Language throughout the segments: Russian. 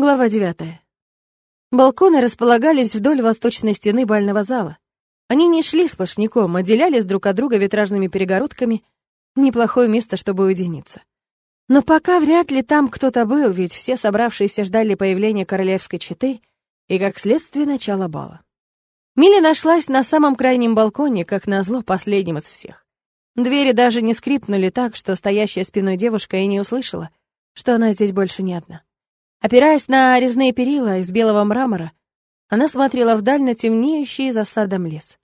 Глава девятая. Балконы располагались вдоль восточной стены бального зала. Они не шли сплошняком, отделялись друг от друга витражными перегородками. Неплохое место, чтобы уединиться. Но пока вряд ли там кто-то был, ведь все собравшиеся ждали появления королевской четы и, как следствие, начала бала. Милли нашлась на самом крайнем балконе, как назло, последним из всех. Двери даже не скрипнули так, что стоящая спиной девушка и не услышала, что она здесь больше не одна. Опираясь на резные перила из белого мрамора, она смотрела вдаль на темнеющий за садом лес.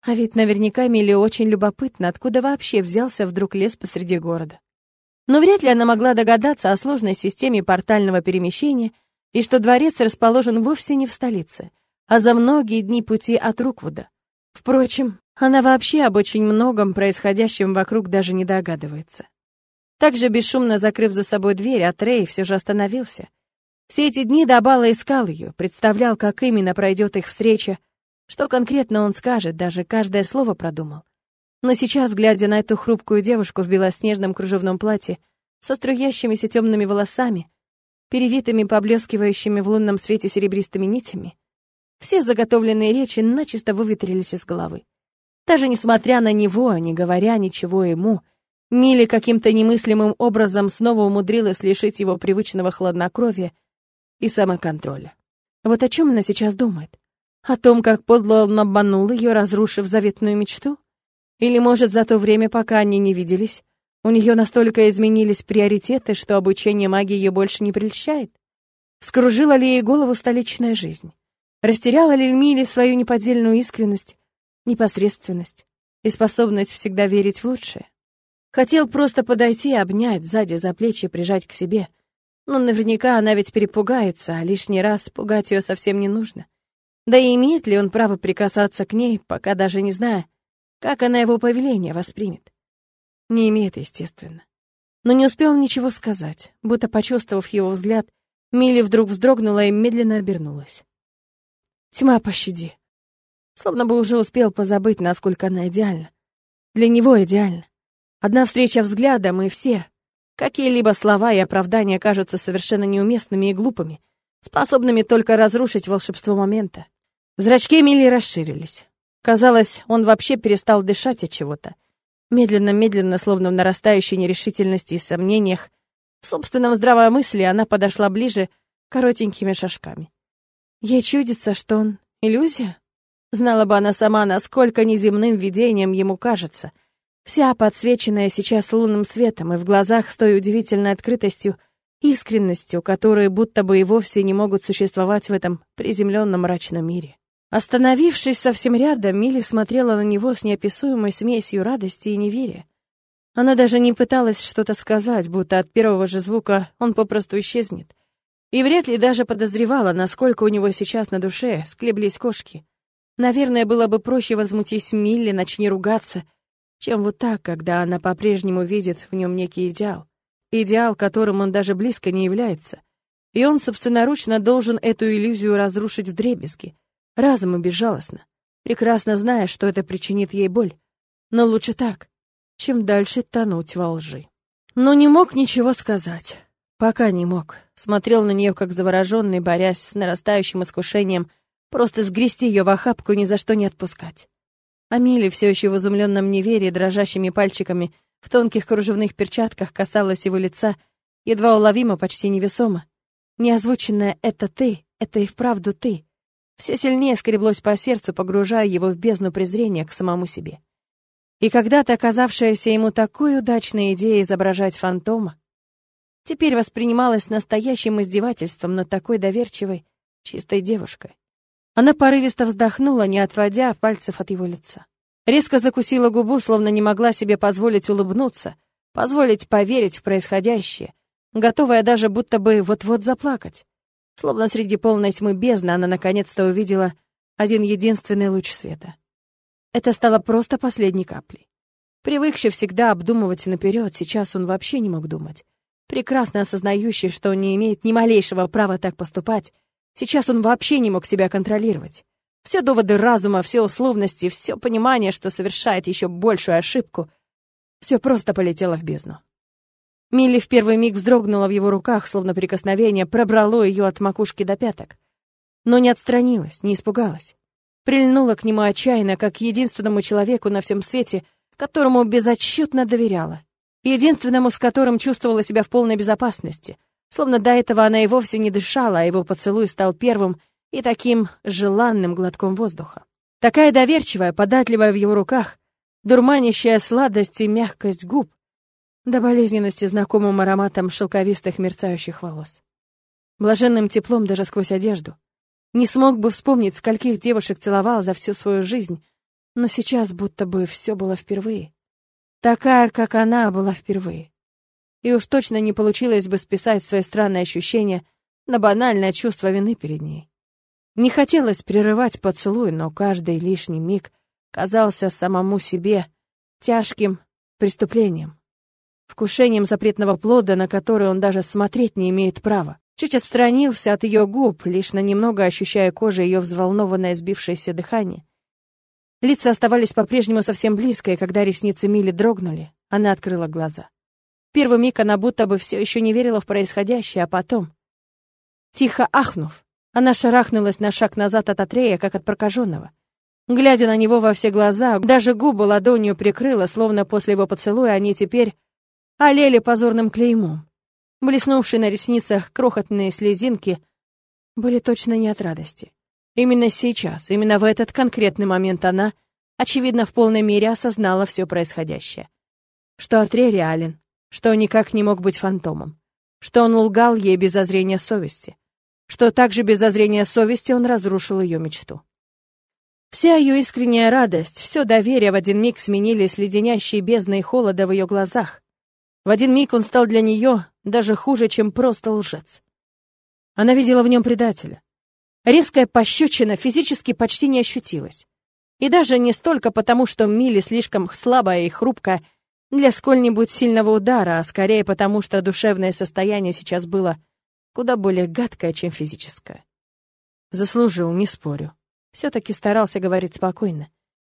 А ведь наверняка Миле очень любопытно, откуда вообще взялся вдруг лес посреди города. Но вряд ли она могла догадаться о сложной системе портального перемещения и что дворец расположен вовсе не в столице, а за многие дни пути от Руквуда. Впрочем, она вообще об очень многом происходящем вокруг даже не догадывается. Также бесшумно закрыв за собой дверь, Атрей все же остановился — все эти дни Дабала искал ее, представлял, как именно пройдет их встреча, что конкретно он скажет, даже каждое слово продумал. Но сейчас, глядя на эту хрупкую девушку в белоснежном кружевном платье, со струящимися темными волосами, перевитыми поблескивающими в лунном свете серебристыми нитями, все заготовленные речи начисто выветрились из головы. Даже несмотря на него, не говоря ничего ему, Милли каким-то немыслимым образом снова умудрилась лишить его привычного хладнокровия и самоконтроля. Вот о чем она сейчас думает? О том, как подло он обманул ее, разрушив заветную мечту? Или, может, за то время, пока они не виделись, у нее настолько изменились приоритеты, что обучение магии ее больше не прельщает? Вскружила ли ей голову столичная жизнь? Растеряла ли Мили свою неподдельную искренность, непосредственность и способность всегда верить в лучшее? Хотел просто подойти, обнять сзади за плечи, прижать к себе — но наверняка она ведь перепугается, а лишний раз пугать ее совсем не нужно. Да и имеет ли он право прикасаться к ней, пока даже не зная, как она его повеление воспримет? Не имеет, естественно. Но не успел ничего сказать, будто почувствовав его взгляд, Милли вдруг вздрогнула и медленно обернулась. Тьма, пощади. Словно бы уже успел позабыть, насколько она идеальна. Для него идеальна. Одна встреча взглядом, и все, Какие-либо слова и оправдания кажутся совершенно неуместными и глупыми, способными только разрушить волшебство момента. Зрачки Эмилии расширились. Казалось, он вообще перестал дышать от чего-то. Медленно-медленно, словно в нарастающей нерешительности и сомнениях, в собственном здравомыслии она подошла ближе коротенькими шажками. Ей чудится, что он иллюзия? Знала бы она сама, насколько неземным видением ему кажется — вся подсвеченная сейчас лунным светом и в глазах с той удивительной открытостью, искренностью, которые будто бы и вовсе не могут существовать в этом приземленном мрачном мире. Остановившись совсем рядом, Милли смотрела на него с неописуемой смесью радости и неверия. Она даже не пыталась что-то сказать, будто от первого же звука он попросту исчезнет. И вряд ли даже подозревала, насколько у него сейчас на душе скреблись кошки. Наверное, было бы проще возмутить Милли, начни ругаться — чем вот так, когда она по-прежнему видит в нем некий идеал. Идеал, которым он даже близко не является. И он собственноручно должен эту иллюзию разрушить в дребезги, разом и безжалостно, прекрасно зная, что это причинит ей боль. Но лучше так, чем дальше тонуть во лжи. Но не мог ничего сказать. Пока не мог. Смотрел на нее как завороженный, борясь с нарастающим искушением просто сгрести ее в охапку и ни за что не отпускать. Амели, все еще в изумленном неверии, дрожащими пальчиками, в тонких кружевных перчатках касалась его лица, едва уловимо, почти невесомо. Неозвученное «это ты», «это и вправду ты» все сильнее скреблось по сердцу, погружая его в бездну презрения к самому себе. И когда-то оказавшаяся ему такой удачной идеей изображать фантома, теперь воспринималась настоящим издевательством над такой доверчивой, чистой девушкой. Она порывисто вздохнула, не отводя пальцев от его лица. Резко закусила губу, словно не могла себе позволить улыбнуться, позволить поверить в происходящее, готовая даже будто бы вот-вот заплакать. Словно среди полной тьмы бездны она наконец-то увидела один единственный луч света. Это стало просто последней каплей. Привыкший всегда обдумывать наперед, сейчас он вообще не мог думать. Прекрасно осознающий, что не имеет ни малейшего права так поступать, Сейчас он вообще не мог себя контролировать. Все доводы разума, все условности, все понимание, что совершает еще большую ошибку, все просто полетело в бездну. Милли в первый миг вздрогнула в его руках, словно прикосновение пробрало ее от макушки до пяток. Но не отстранилась, не испугалась. Прильнула к нему отчаянно, как к единственному человеку на всем свете, которому безотчетно доверяла. Единственному, с которым чувствовала себя в полной безопасности. Словно до этого она и вовсе не дышала, а его поцелуй стал первым и таким желанным глотком воздуха. Такая доверчивая, податливая в его руках, дурманящая сладость и мягкость губ, до болезненности знакомым ароматом шелковистых мерцающих волос. Блаженным теплом даже сквозь одежду. Не смог бы вспомнить, скольких девушек целовал за всю свою жизнь, но сейчас будто бы все было впервые. Такая, как она, была впервые. И уж точно не получилось бы списать свои странные ощущения на банальное чувство вины перед ней. Не хотелось прерывать поцелуй, но каждый лишний миг казался самому себе тяжким преступлением вкушением запретного плода, на который он даже смотреть не имеет права. Чуть отстранился от ее губ, лишь на немного ощущая кожей ее взволнованное сбившееся дыхание. Лица оставались по-прежнему совсем близко, и когда ресницы Мили дрогнули, она открыла глаза. Первый миг она будто бы все еще не верила в происходящее, а потом... Тихо ахнув, она шарахнулась на шаг назад от Атрея, как от прокаженного. Глядя на него во все глаза, даже губы ладонью прикрыла, словно после его поцелуя они теперь олели позорным клеймом. Блеснувшие на ресницах крохотные слезинки были точно не от радости. Именно сейчас, именно в этот конкретный момент она, очевидно, в полной мере осознала все происходящее. Что Атре реален, что никак не мог быть фантомом, что он лгал ей без зазрения совести, что также без зазрения совести он разрушил ее мечту. Вся ее искренняя радость, все доверие в один миг сменились леденящей бездной холода в ее глазах, в один миг он стал для нее даже хуже, чем просто лжец. Она видела в нем предателя. Резкая пощечина физически почти не ощутилась. И даже не столько потому, что Милли слишком слабая и хрупкая для сколь-нибудь сильного удара, а скорее потому, что душевное состояние сейчас было куда более гадкое, чем физическое. Заслужил, не спорю. Все-таки старался говорить спокойно.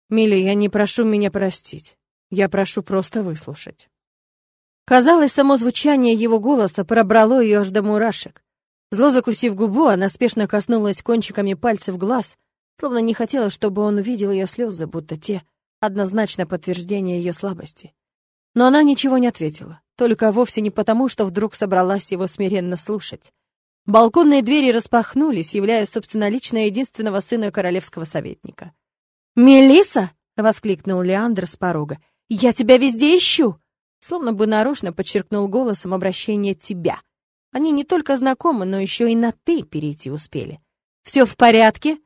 «Милли, я не прошу меня простить. Я прошу просто выслушать». Казалось, само звучание его голоса пробрало ее аж до мурашек. Зло закусив губу, она спешно коснулась кончиками пальцев глаз, словно не хотела, чтобы он увидел ее слезы, будто те — однозначно подтверждение ее слабости. Но она ничего не ответила, только вовсе не потому, что вдруг собралась его смиренно слушать. Балконные двери распахнулись, являя собственнолично единственного сына королевского советника. Мелиса! воскликнул Леандр с порога. «Я тебя везде ищу!» Словно бы нарочно подчеркнул голосом обращение «тебя». Они не только знакомы, но еще и на «ты» перейти успели. «Все в порядке?»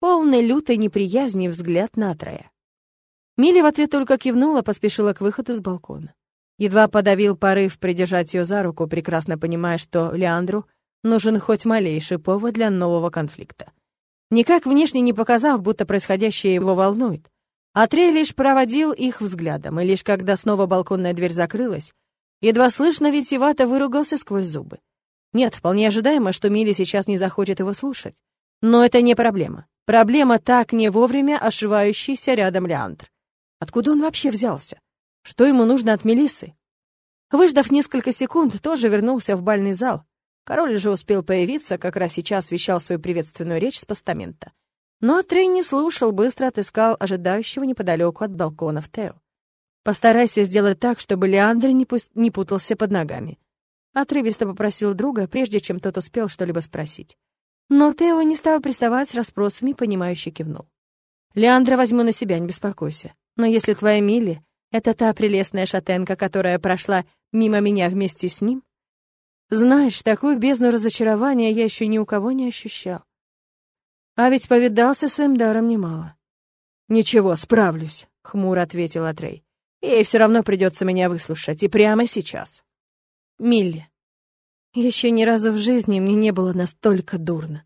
Полный лютой неприязни взгляд на Трея. Милли в ответ только кивнула, поспешила к выходу с балкона. Едва подавил порыв придержать ее за руку, прекрасно понимая, что Леандру нужен хоть малейший повод для нового конфликта. Никак внешне не показав, будто происходящее его волнует. Атрей лишь проводил их взглядом, и лишь когда снова балконная дверь закрылась, едва слышно витиевато выругался сквозь зубы. Нет, вполне ожидаемо, что Милли сейчас не захочет его слушать. Но это не проблема. Проблема так не вовремя ошивающийся рядом Леандр. Откуда он вообще взялся? Что ему нужно от Мелисы? Выждав несколько секунд, тоже вернулся в бальный зал. Король же успел появиться, как раз сейчас вещал свою приветственную речь с постамента. Но Трей не слушал, быстро отыскал ожидающего неподалеку от балконов Тео. «Постарайся сделать так, чтобы Леандр не, не путался под ногами». Отрывисто попросил друга, прежде чем тот успел что-либо спросить. Но Тео не стал приставать с расспросами, понимающе кивнул. «Леандра возьму на себя, не беспокойся. Но если твоя Милли — это та прелестная шатенка, которая прошла мимо меня вместе с ним, знаешь, такую бездну разочарования я еще ни у кого не ощущал. А ведь повидался своим даром немало. «Ничего, справлюсь», — хмуро ответил Атрей. «Ей все равно придется меня выслушать, и прямо сейчас». Милли. Еще ни разу в жизни мне не было настолько дурно.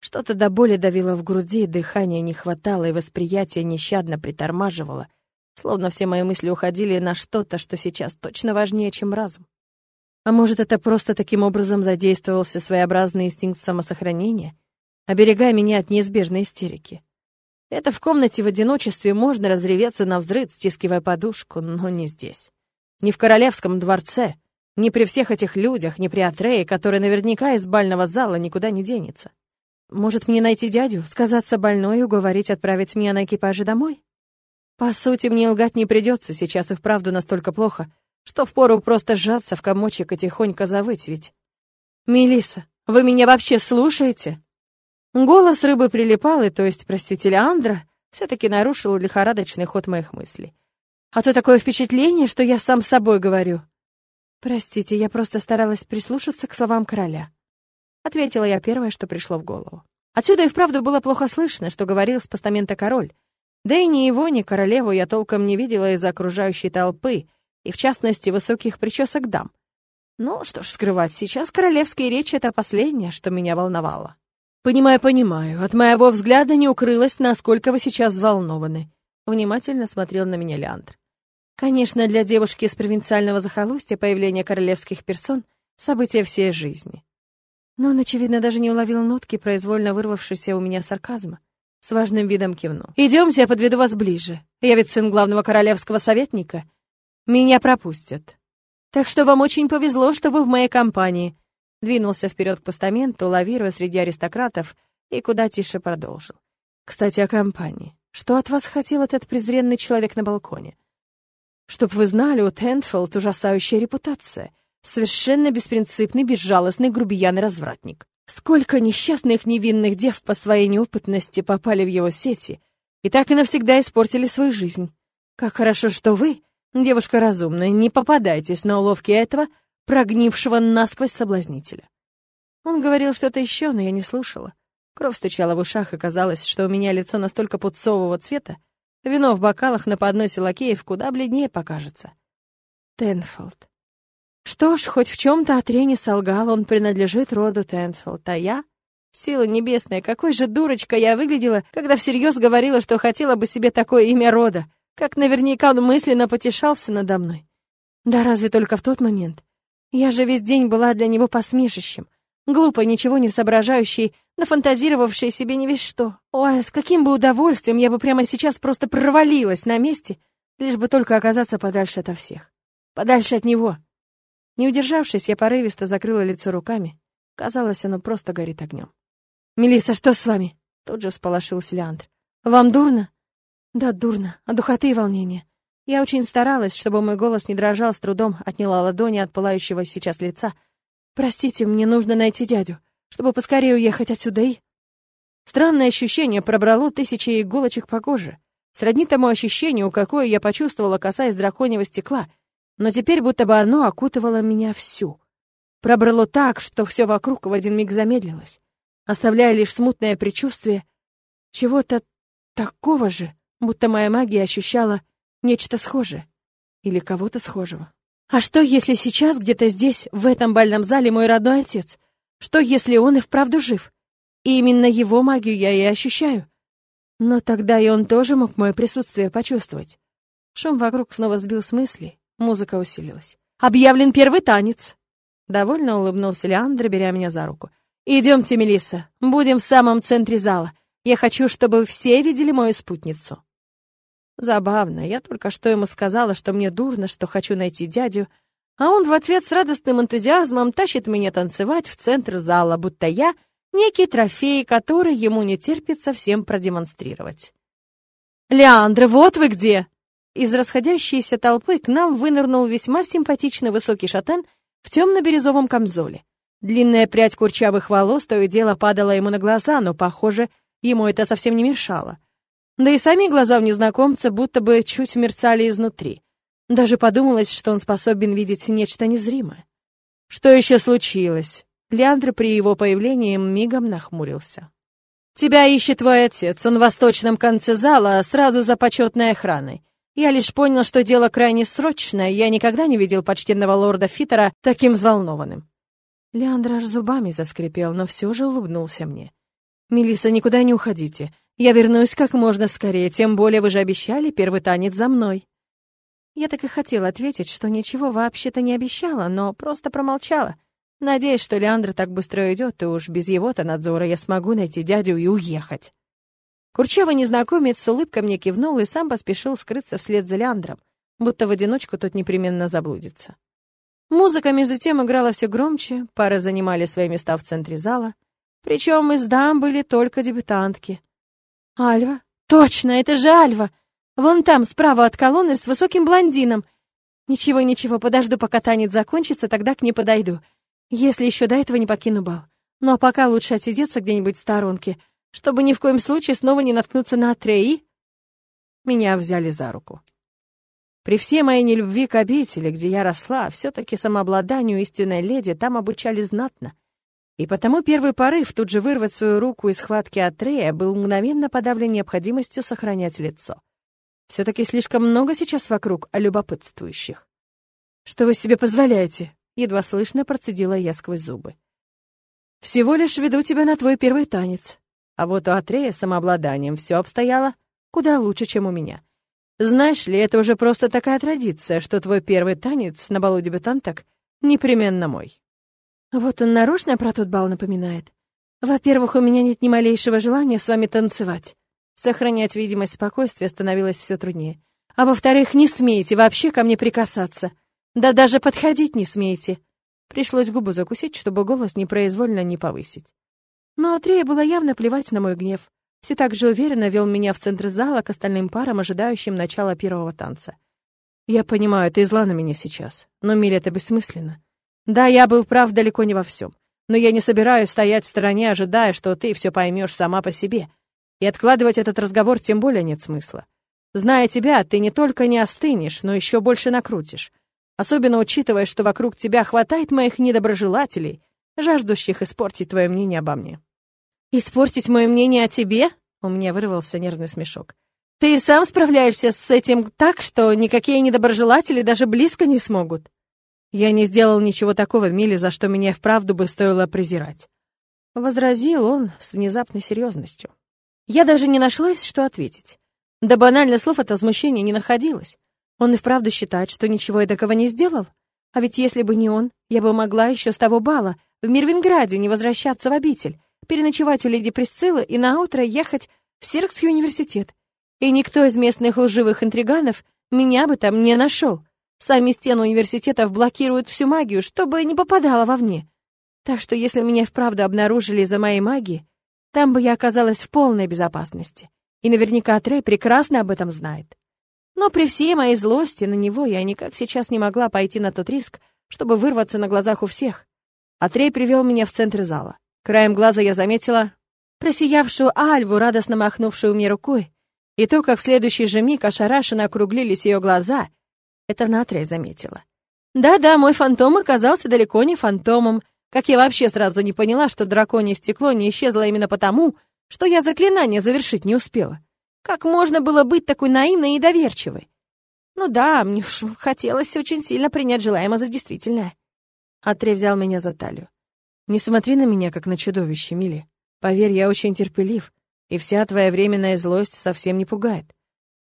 Что-то до боли давило в груди, дыхания не хватало, и восприятие нещадно притормаживало, словно все мои мысли уходили на что-то, что сейчас точно важнее, чем разум. А может, это просто таким образом задействовался своеобразный инстинкт самосохранения — оберегая меня от неизбежной истерики. Это в комнате в одиночестве можно разреветься на взрыв, стискивая подушку, но не здесь. Не в королевском дворце, Не при всех этих людях, не при Атрее, который наверняка из бального зала никуда не денется. Может, мне найти дядю, сказаться больной и уговорить отправить меня на экипаже домой? По сути, мне лгать не придется, сейчас и вправду настолько плохо, что впору просто сжаться в комочек и тихонько завыть, ведь... Мелиса, вы меня вообще слушаете? Голос рыбы прилипал, и, то есть, простите, Леандра, все-таки нарушил лихорадочный ход моих мыслей. А то такое впечатление, что я сам с собой говорю. Простите, я просто старалась прислушаться к словам короля. Ответила я первое, что пришло в голову. Отсюда и вправду было плохо слышно, что говорил с постамента король. Да и ни его, ни королеву я толком не видела из-за окружающей толпы, и в частности высоких причесок дам. Ну, что ж скрывать, сейчас королевские речи — это последнее, что меня волновало. «Понимаю, понимаю. От моего взгляда не укрылось, насколько вы сейчас взволнованы». Внимательно смотрел на меня Леандр. Конечно, для девушки из провинциального захолустья появление королевских персон — событие всей жизни. Но он, очевидно, даже не уловил нотки, произвольно вырвавшейся у меня сарказма. С важным видом кивнул. «Идемте, я подведу вас ближе. Я ведь сын главного королевского советника. Меня пропустят. Так что вам очень повезло, что вы в моей компании». Двинулся вперед к постаменту, лавируя среди аристократов, и куда тише продолжил. «Кстати, о компании. Что от вас хотел этот презренный человек на балконе? Чтоб вы знали, у Тенфилд ужасающая репутация. Совершенно беспринципный, безжалостный грубиян и развратник. Сколько несчастных невинных дев по своей неопытности попали в его сети и так и навсегда испортили свою жизнь. Как хорошо, что вы, девушка разумная, не попадайтесь на уловки этого прогнившего насквозь соблазнителя. Он говорил что-то еще, но я не слушала. Кровь стучала в ушах, и казалось, что у меня лицо настолько пудцового цвета, вино в бокалах на подносе лакеев куда бледнее покажется. Тенфолд. Что ж, хоть в чем-то Атре не солгал, он принадлежит роду Тенфилд, а я... Сила небесная, какой же дурочка я выглядела, когда всерьез говорила, что хотела бы себе такое имя рода, как наверняка он мысленно потешался надо мной. Да разве только в тот момент. Я же весь день была для него посмешищем, глупой, ничего не соображающей, нафантазировавшей себе не весь что. Ой, с каким бы удовольствием я бы прямо сейчас просто провалилась на месте, лишь бы только оказаться подальше ото всех. Подальше от него. Не удержавшись, я порывисто закрыла лицо руками. Казалось, оно просто горит огнем. Мелисса, что с вами?» Тут же сполошился Леандр. «Вам дурно?» «Да, дурно. От духоты и волнения. Я очень старалась, чтобы мой голос не дрожал, с трудом отняла ладони от пылающего сейчас лица. Простите, мне нужно найти дядю, чтобы поскорее уехать отсюда и...» Странное ощущение пробрало тысячи иголочек по коже. Сродни тому ощущению, какое я почувствовала, касаясь драконьего стекла — но теперь будто бы оно окутывало меня всю. Пробрало так, что все вокруг в один миг замедлилось, оставляя лишь смутное предчувствие чего-то такого же, будто моя магия ощущала нечто схожее или кого-то схожего. А что, если сейчас где-то здесь, в этом бальном зале, мой родной отец? Что, если он и вправду жив? И именно его магию я и ощущаю. Но тогда и он тоже мог мое присутствие почувствовать. Шум вокруг снова сбил с мыслей, Музыка усилилась. «Объявлен первый танец!» Довольно улыбнулся Леандр, беря меня за руку. «Идемте, Мелисса, будем в самом центре зала. Я хочу, чтобы все видели мою спутницу». Забавно, я только что ему сказала, что мне дурно, что хочу найти дядю, а он в ответ с радостным энтузиазмом тащит меня танцевать в центр зала, будто я — некий трофей, который ему не терпится всем продемонстрировать. «Леандр, вот вы где!» Из расходящейся толпы к нам вынырнул весьма симпатичный высокий шатен в темно-бирюзовом камзоле. Длинная прядь курчавых волос то и дело падала ему на глаза, но, похоже, ему это совсем не мешало. Да и сами глаза у незнакомца будто бы чуть мерцали изнутри. Даже подумалось, что он способен видеть нечто незримое. Что еще случилось? Леандр при его появлении мигом нахмурился. «Тебя ищет твой отец. Он в восточном конце зала, сразу за почетной охраной. Я лишь понял, что дело крайне срочное, я никогда не видел почтенного лорда Фитера таким взволнованным. Леандр аж зубами заскрипел, но все же улыбнулся мне. Мелиса, никуда не уходите. Я вернусь как можно скорее, тем более вы же обещали первый танец за мной». Я так и хотела ответить, что ничего вообще-то не обещала, но просто промолчала, надеясь, что Леандр так быстро уйдет, и уж без его-то надзора я смогу найти дядю и уехать. Курчавый незнакомец с улыбкой мне кивнул и сам поспешил скрыться вслед за Леандром, будто в одиночку тот непременно заблудится. Музыка, между тем, играла все громче, пары занимали свои места в центре зала. Причем из дам были только дебютантки. «Альва? Точно, это же Альва! Вон там, справа от колонны, с высоким блондином. Ничего, ничего, подожду, пока танец закончится, тогда к ней подойду. Если еще до этого не покину бал. А пока лучше отсидеться где-нибудь в сторонке, чтобы ни в коем случае снова не наткнуться на Атреи. Меня взяли за руку. При всей моей нелюбви к обители, где я росла, все-таки самообладанию истинной леди там обучали знатно. И потому первый порыв тут же вырвать свою руку из схватки Атрея был мгновенно подавлен необходимостью сохранять лицо. Все-таки слишком много сейчас вокруг любопытствующих. «Что вы себе позволяете?» — едва слышно процедила я сквозь зубы. «Всего лишь веду тебя на твой первый танец. А вот у Атрея самообладанием все обстояло куда лучше, чем у меня. Знаешь ли, это уже просто такая традиция, что твой первый танец на балу дебютанток непременно мой». Вот он нарочно про тот бал напоминает. Во-первых, у меня нет ни малейшего желания с вами танцевать. Сохранять видимость спокойствия становилось все труднее. А во-вторых, не смейте вообще ко мне прикасаться. Да даже подходить не смейте. Пришлось губу закусить, чтобы голос непроизвольно не повысить. Но Атрея было явно плевать на мой гнев. Все так же уверенно вел меня в центр зала к остальным парам, ожидающим начала первого танца. Я понимаю, ты зла на меня сейчас, но Миля, это бессмысленно. Да, я был прав далеко не во всем, но я не собираюсь стоять в стороне, ожидая, что ты все поймешь сама по себе. И откладывать этот разговор тем более нет смысла. Зная тебя, ты не только не остынешь, но еще больше накрутишь. Особенно учитывая, что вокруг тебя хватает моих недоброжелателей, жаждущих испортить твое мнение обо мне. «Испортить мое мнение о тебе?» У меня вырвался нервный смешок. «Ты и сам справляешься с этим так, что никакие недоброжелатели даже близко не смогут». Я не сделал ничего такого, Милли, за что меня вправду бы стоило презирать. Возразил он с внезапной серьезностью. Я даже не нашлась, что ответить. Да банально слов от возмущения не находилось. Он и вправду считает, что ничего я такого не сделал? А ведь если бы не он, я бы могла еще с того бала в Мирвинграде не возвращаться в обитель, переночевать у леди Присциллы и наутро ехать в Сиркский университет. И никто из местных лживых интриганов меня бы там не нашел. Сами стены университетов блокируют всю магию, чтобы не попадала вовне. Так что если меня вправду обнаружили из-за моей магии, там бы я оказалась в полной безопасности. И наверняка Трей прекрасно об этом знает. Но при всей моей злости на него я никак сейчас не могла пойти на тот риск, чтобы вырваться на глазах у всех. А Трей привел меня в центр зала. Краем глаза я заметила просиявшую Альву, радостно махнувшую мне рукой, и то, как в следующий же миг ошарашенно округлились ее глаза, это Натрия заметила. Да-да, мой фантом оказался далеко не фантомом, как я вообще сразу не поняла, что драконье стекло не исчезло именно потому, что я заклинание завершить не успела. Как можно было быть такой наивной и доверчивой? Ну да, мне уж хотелось очень сильно принять желаемое за действительное. Атрей взял меня за талию. Не смотри на меня, как на чудовище, Милли. Поверь, я очень терпелив, и вся твоя временная злость совсем не пугает.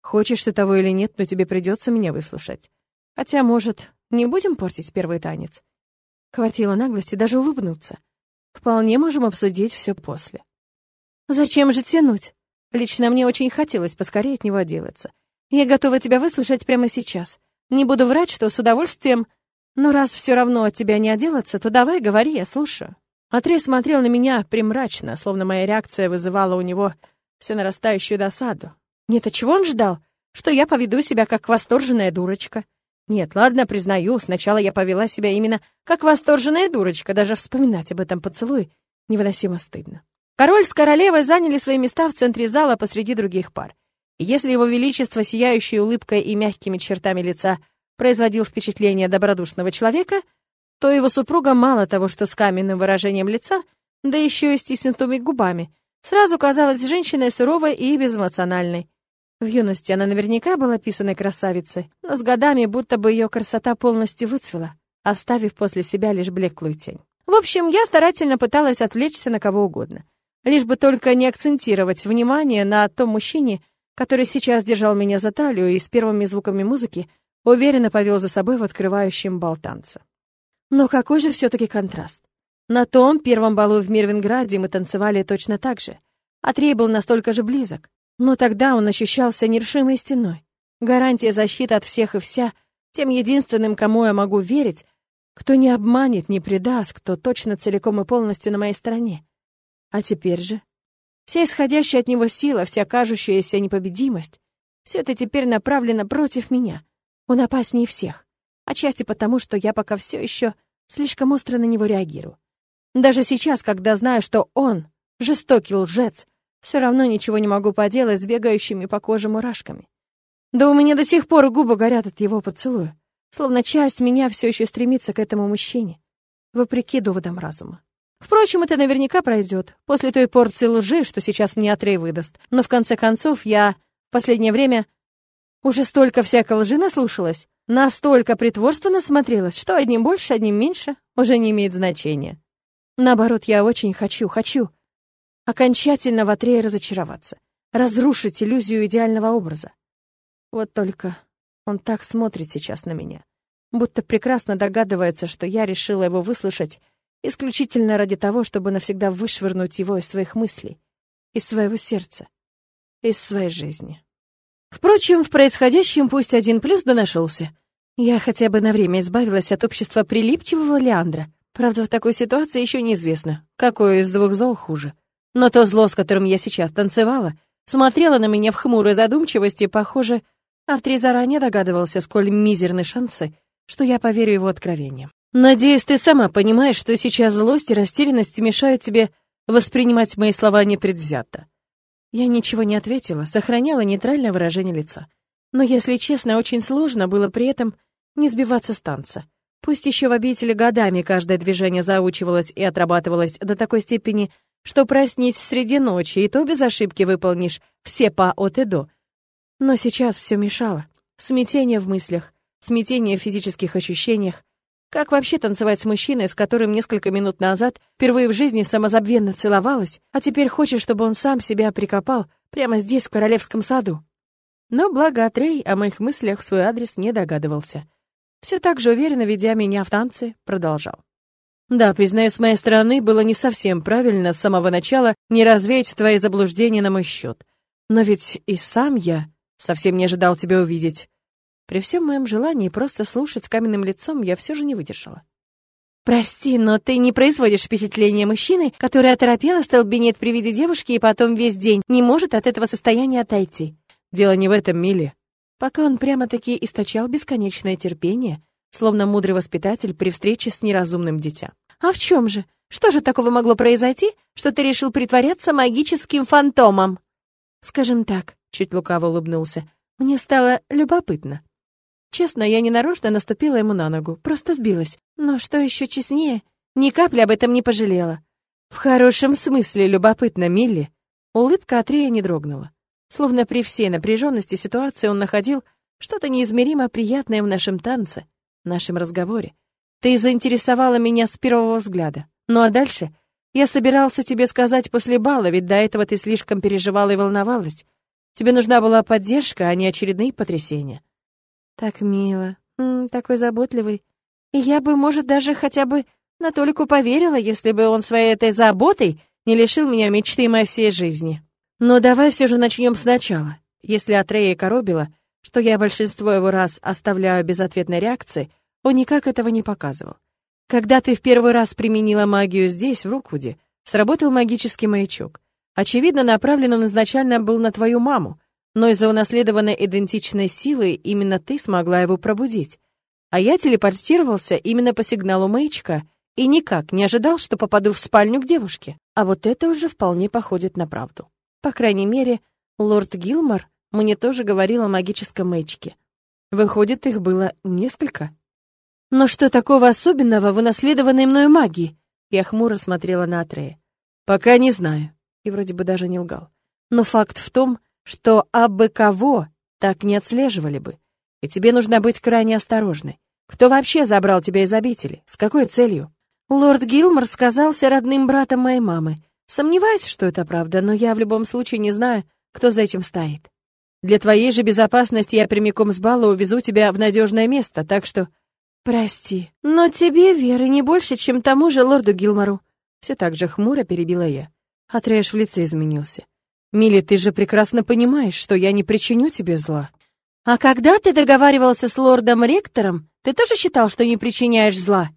Хочешь ты того или нет, но тебе придется меня выслушать. Хотя, может, не будем портить первый танец? Хватило наглости даже улыбнуться. Вполне можем обсудить все после. Зачем же тянуть? Лично мне очень хотелось поскорее от него отделаться. Я готова тебя выслушать прямо сейчас. Не буду врать, что с удовольствием... Но раз все равно от тебя не отделаться, то давай, говори, я слушаю. Атрей смотрел на меня примрачно, словно моя реакция вызывала у него все нарастающую досаду. Нет, а чего он ждал? Что я поведу себя как восторженная дурочка? Нет, ладно, признаю, сначала я повела себя именно как восторженная дурочка, даже вспоминать об этом поцелуй невыносимо стыдно. Король с королевой заняли свои места в центре зала посреди других пар. И если его величество, сияющей улыбкой и мягкими чертами лица, производил впечатление добродушного человека, то его супруга мало того, что с каменным выражением лица, да еще и стиснутыми губами, сразу казалась женщиной суровой и безэмоциональной. В юности она наверняка была писаной красавицей, но с годами будто бы ее красота полностью выцвела, оставив после себя лишь блеклую тень. В общем, я старательно пыталась отвлечься на кого угодно, лишь бы только не акцентировать внимание на том мужчине, который сейчас держал меня за талию и с первыми звуками музыки уверенно повел за собой в открывающем болтанце. Но какой же все-таки контраст. На том первом балу в Мирвинграде мы танцевали точно так же. Атрей был настолько же близок. Но тогда он ощущался нерешимой стеной. Гарантия защиты от всех и вся, тем единственным, кому я могу верить, кто не обманет, не предаст, кто точно целиком и полностью на моей стороне. А теперь же вся исходящая от него сила, вся кажущаяся непобедимость, все это теперь направлено против меня. Он опаснее всех. Отчасти потому, что я пока все еще слишком остро на него реагирую. Даже сейчас, когда знаю, что он — жестокий лжец, все равно ничего не могу поделать с бегающими по коже мурашками. Да у меня до сих пор губы горят от его поцелуя. Словно часть меня все еще стремится к этому мужчине, вопреки доводам разума. Впрочем, это наверняка пройдет, после той порции лжи, что сейчас мне Атрей выдаст. Но в конце концов я в последнее время уже столько всякой лжи наслушалась, настолько притворства насмотрелась, что одним больше, одним меньше уже не имеет значения. Наоборот, я очень хочу, хочу окончательно в Атрее разочароваться, разрушить иллюзию идеального образа. Вот только он так смотрит сейчас на меня, будто прекрасно догадывается, что я решила его выслушать исключительно ради того, чтобы навсегда вышвырнуть его из своих мыслей, из своего сердца, из своей жизни. Впрочем, в происходящем пусть один плюс да нашелся. Я хотя бы на время избавилась от общества прилипчивого Леандра. Правда, в такой ситуации еще неизвестно, какое из двух зол хуже. Но то зло, с которым я сейчас танцевала, смотрело на меня в хмурой задумчивости, похоже, Артри заранее догадывался, сколь мизерны шансы, что я поверю его откровениям. «Надеюсь, ты сама понимаешь, что сейчас злость и растерянность мешают тебе воспринимать мои слова непредвзято». Я ничего не ответила, сохраняла нейтральное выражение лица. Но, если честно, очень сложно было при этом не сбиваться с танца. Пусть еще в обители годами каждое движение заучивалось и отрабатывалось до такой степени, что проснись среди ночи, и то без ошибки выполнишь все по от и до — но сейчас все мешало. Смятение в мыслях, смятение в физических ощущениях. Как вообще танцевать с мужчиной, с которым несколько минут назад впервые в жизни самозабвенно целовалась, а теперь хочет, чтобы он сам себя прикопал прямо здесь, в королевском саду? Но благо Атрей о моих мыслях в свой адрес не догадывался. Все так же уверенно, ведя меня в танцы, продолжал. Да, признаю, с моей стороны было не совсем правильно с самого начала не развеять твои заблуждения на мой счет. Но ведь и сам я Совсем не ожидал тебя увидеть. При всем моем желании просто слушать с каменным лицом я все же не выдержала. «Прости, но ты не производишь впечатление мужчины, который оторопело столбенеет при виде девушки и потом весь день не может от этого состояния отойти. Дело не в этом, Милли». Пока он прямо-таки источал бесконечное терпение, словно мудрый воспитатель при встрече с неразумным дитя. «А в чем же? Что же такого могло произойти, что ты решил притворяться магическим фантомом?» «Скажем так, чуть лукаво улыбнулся. Мне стало любопытно. Честно, я не нарочно наступила ему на ногу, просто сбилась. Но что еще честнее, ни капли об этом не пожалела. В хорошем смысле любопытно, Милли. Улыбка Атрея не дрогнула. Словно при всей напряженности ситуации он находил что-то неизмеримо приятное в нашем танце, нашем разговоре. Ты заинтересовала меня с первого взгляда. Ну а дальше? Я собирался тебе сказать после бала, ведь до этого ты слишком переживала и волновалась. Тебе нужна была поддержка, а не очередные потрясения. Так мило, М -м, такой заботливый. И я бы, может, даже хотя бы на Толику поверила, если бы он своей этой заботой не лишил меня мечты моей всей жизни. Но давай все же начнем сначала. Если Атрея коробила, что я большинство его раз оставляю без ответной реакции, он никак этого не показывал. Когда ты в первый раз применила магию здесь, в Руквуде, сработал магический маячок. Очевидно, направлен он изначально был на твою маму, но из-за унаследованной идентичной силы именно ты смогла его пробудить. А я телепортировался именно по сигналу маячка и никак не ожидал, что попаду в спальню к девушке. А вот это уже вполне походит на правду. По крайней мере, лорд Гилмор мне тоже говорил о магическом маячке. Выходит, их было несколько. Но что такого особенного в унаследованной мною магии? Я хмуро смотрела на Атрея. Пока не знаю и вроде бы даже не лгал. Но факт в том, что абы кого так не отслеживали бы. И тебе нужно быть крайне осторожной. Кто вообще забрал тебя из обители? С какой целью? Лорд Гилмор сказался родным братом моей мамы. Сомневаюсь, что это правда, но я в любом случае не знаю, кто за этим стоит. Для твоей же безопасности я прямиком с бала увезу тебя в надежное место, так что... Прости, но тебе веры не больше, чем тому же лорду Гилмору. Все так же хмуро перебила я. А Трэш в лице изменился. «Милли, ты же прекрасно понимаешь, что я не причиню тебе зла». «А когда ты договаривался с лордом-ректором, ты тоже считал, что не причиняешь зла?»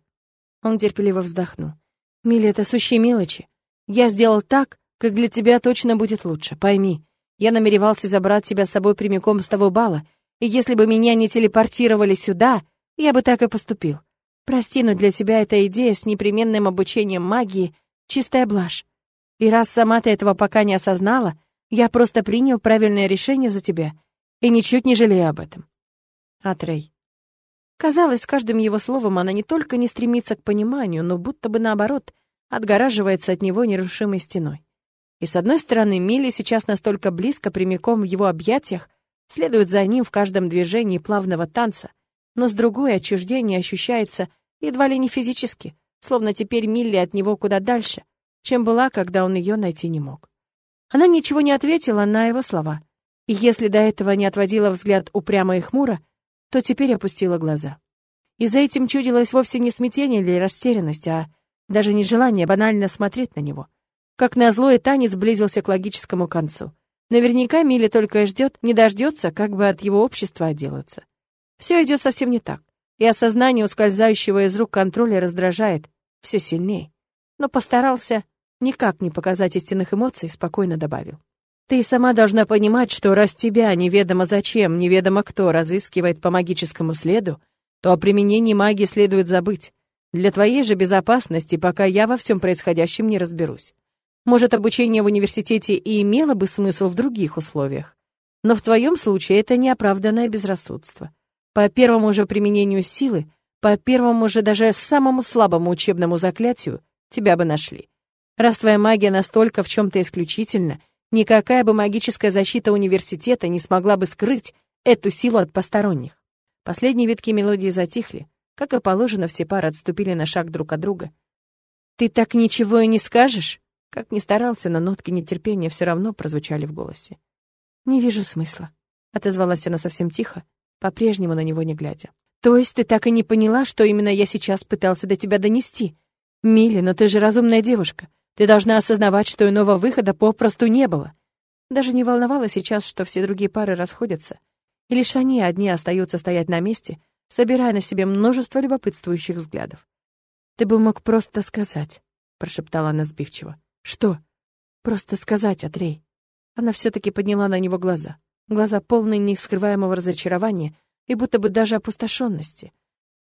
Он терпеливо вздохнул. «Милли, это сущие мелочи. Я сделал так, как для тебя точно будет лучше, пойми. Я намеревался забрать тебя с собой прямиком с того бала, и если бы меня не телепортировали сюда, я бы так и поступил. Прости, но для тебя эта идея с непременным обучением магии — чистая блажь. И раз сама ты этого пока не осознала, я просто принял правильное решение за тебя и ничуть не жалею об этом. Атрей. Казалось, с каждым его словом она не только не стремится к пониманию, но будто бы наоборот, отгораживается от него нерушимой стеной. И с одной стороны, Милли сейчас настолько близко, прямиком в его объятиях, следует за ним в каждом движении плавного танца, но с другой отчуждение ощущается едва ли не физически, словно теперь Милли от него куда дальше, чем была, когда он ее найти не мог. Она ничего не ответила на его слова, и если до этого не отводила взгляд упрямо и хмуро, то теперь опустила глаза. И за этим чудилось вовсе не смятение или растерянность, а даже нежелание банально смотреть на него. Как назло, и танец близился к логическому концу. Наверняка Милли только и ждет, не дождется, как бы от его общества отделаться. Все идет совсем не так, и осознание ускользающего из рук контроля раздражает все сильнее. Но постарался никак не показать истинных эмоций, спокойно добавил. Ты сама должна понимать, что раз тебя неведомо зачем, неведомо кто разыскивает по магическому следу, то о применении магии следует забыть. Для твоей же безопасности, пока я во всем происходящем не разберусь. Может, обучение в университете и имело бы смысл в других условиях. Но в твоем случае это неоправданное безрассудство. По первому же применению силы, по первому же даже самому слабому учебному заклятию тебя бы нашли. Раз твоя магия настолько в чем-то исключительна, никакая бы магическая защита университета не смогла бы скрыть эту силу от посторонних. Последние витки мелодии затихли. Как и положено, все пары отступили на шаг друг от друга. «Ты так ничего и не скажешь?» Как ни старался, но нотки нетерпения все равно прозвучали в голосе. «Не вижу смысла», — отозвалась она совсем тихо, по-прежнему на него не глядя. «То есть ты так и не поняла, что именно я сейчас пытался до тебя донести? Милли, но ты же разумная девушка. Ты должна осознавать, что иного выхода попросту не было. Даже не волновало сейчас, что все другие пары расходятся. И лишь они одни остаются стоять на месте, собирая на себе множество любопытствующих взглядов. «Ты бы мог просто сказать», — прошептала она сбивчиво. «Что?» «Просто сказать, Атрей». Она все-таки подняла на него глаза. Глаза полные нескрываемого разочарования и будто бы даже опустошенности.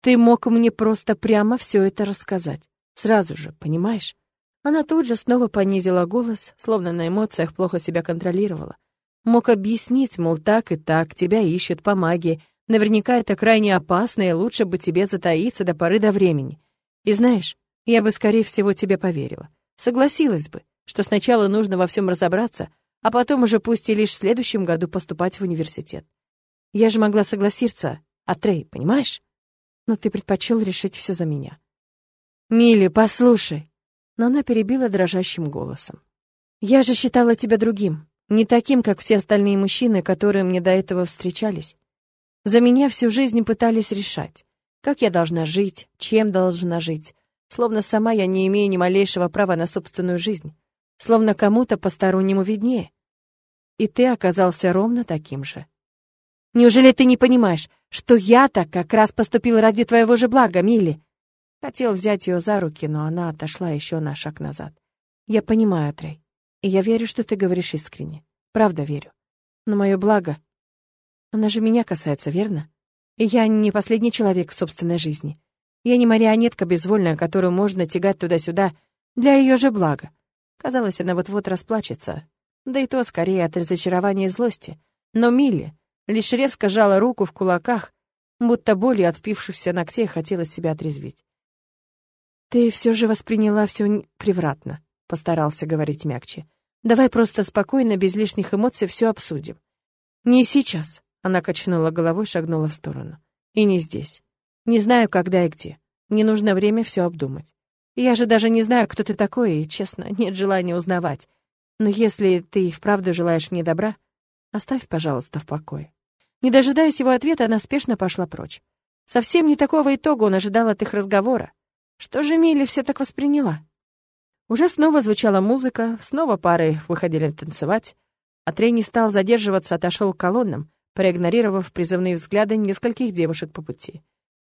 «Ты мог мне просто прямо все это рассказать. Сразу же, понимаешь? Она тут же снова понизила голос, словно на эмоциях плохо себя контролировала. Мог объяснить, мол, так и так, тебя ищут по магии. Наверняка это крайне опасно, и лучше бы тебе затаиться до поры до времени. И знаешь, я бы, скорее всего, тебе поверила. Согласилась бы, что сначала нужно во всем разобраться, а потом уже пусть и лишь в следующем году поступать в университет. Я же могла согласиться, а Трей, понимаешь? Но ты предпочел решить все за меня. Милли, послушай, но она перебила дрожащим голосом. «Я же считала тебя другим, не таким, как все остальные мужчины, которые мне до этого встречались. За меня всю жизнь пытались решать, как я должна жить, чем должна жить, словно сама я не имею ни малейшего права на собственную жизнь, словно кому-то постороннему виднее. И ты оказался ровно таким же. Неужели ты не понимаешь, что я так как раз поступил ради твоего же блага, Милли? Хотел взять ее за руки, но она отошла еще на шаг назад. «Я понимаю, Трей, и я верю, что ты говоришь искренне. Правда верю. Но мое благо... Она же меня касается, верно? И я не последний человек в собственной жизни. Я не марионетка безвольная, которую можно тягать туда-сюда для ее же блага. Казалось, она вот-вот расплачется. Да и то скорее от разочарования и злости. Но Милли лишь резко жала руку в кулаках, будто болью от впившихся ногтей хотела себя отрезвить. «Ты все же восприняла все превратно», — постарался говорить мягче. «Давай просто спокойно, без лишних эмоций все обсудим». «Не сейчас», — она качнула головой, шагнула в сторону. «И не здесь. Не знаю, когда и где. Мне нужно время все обдумать. Я же даже не знаю, кто ты такой, и, честно, нет желания узнавать. Но если ты и вправду желаешь мне добра, оставь, пожалуйста, в покое». Не дожидаясь его ответа, она спешно пошла прочь. Совсем не такого итога он ожидал от их разговора. Что же Милли все так восприняла? Уже снова звучала музыка, снова пары выходили танцевать. А Трей стал задерживаться, отошел к колоннам, проигнорировав призывные взгляды нескольких девушек по пути.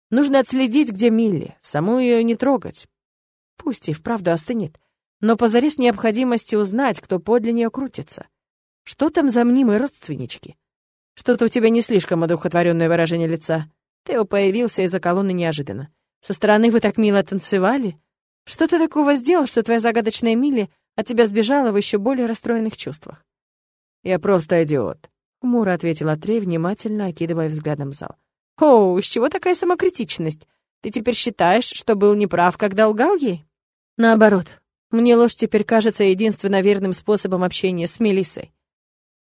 Нужно отследить, где Милли, саму ее не трогать. Пусть и вправду остынет, но позарез необходимости узнать, кто подле нее крутится. Что там за мнимые родственнички? Что-то у тебя не слишком одухотворенное выражение лица. Тео появился из-за колонны неожиданно. Со стороны вы так мило танцевали. Что ты такого сделал, что твоя загадочная Милли от тебя сбежала в еще более расстроенных чувствах? Я просто идиот, хмуро ответила Трей, внимательно окидывая взглядом зал. О, с чего такая самокритичность? Ты теперь считаешь, что был неправ, когда лгал ей? Наоборот. Мне ложь теперь кажется единственно верным способом общения с Мелиссой.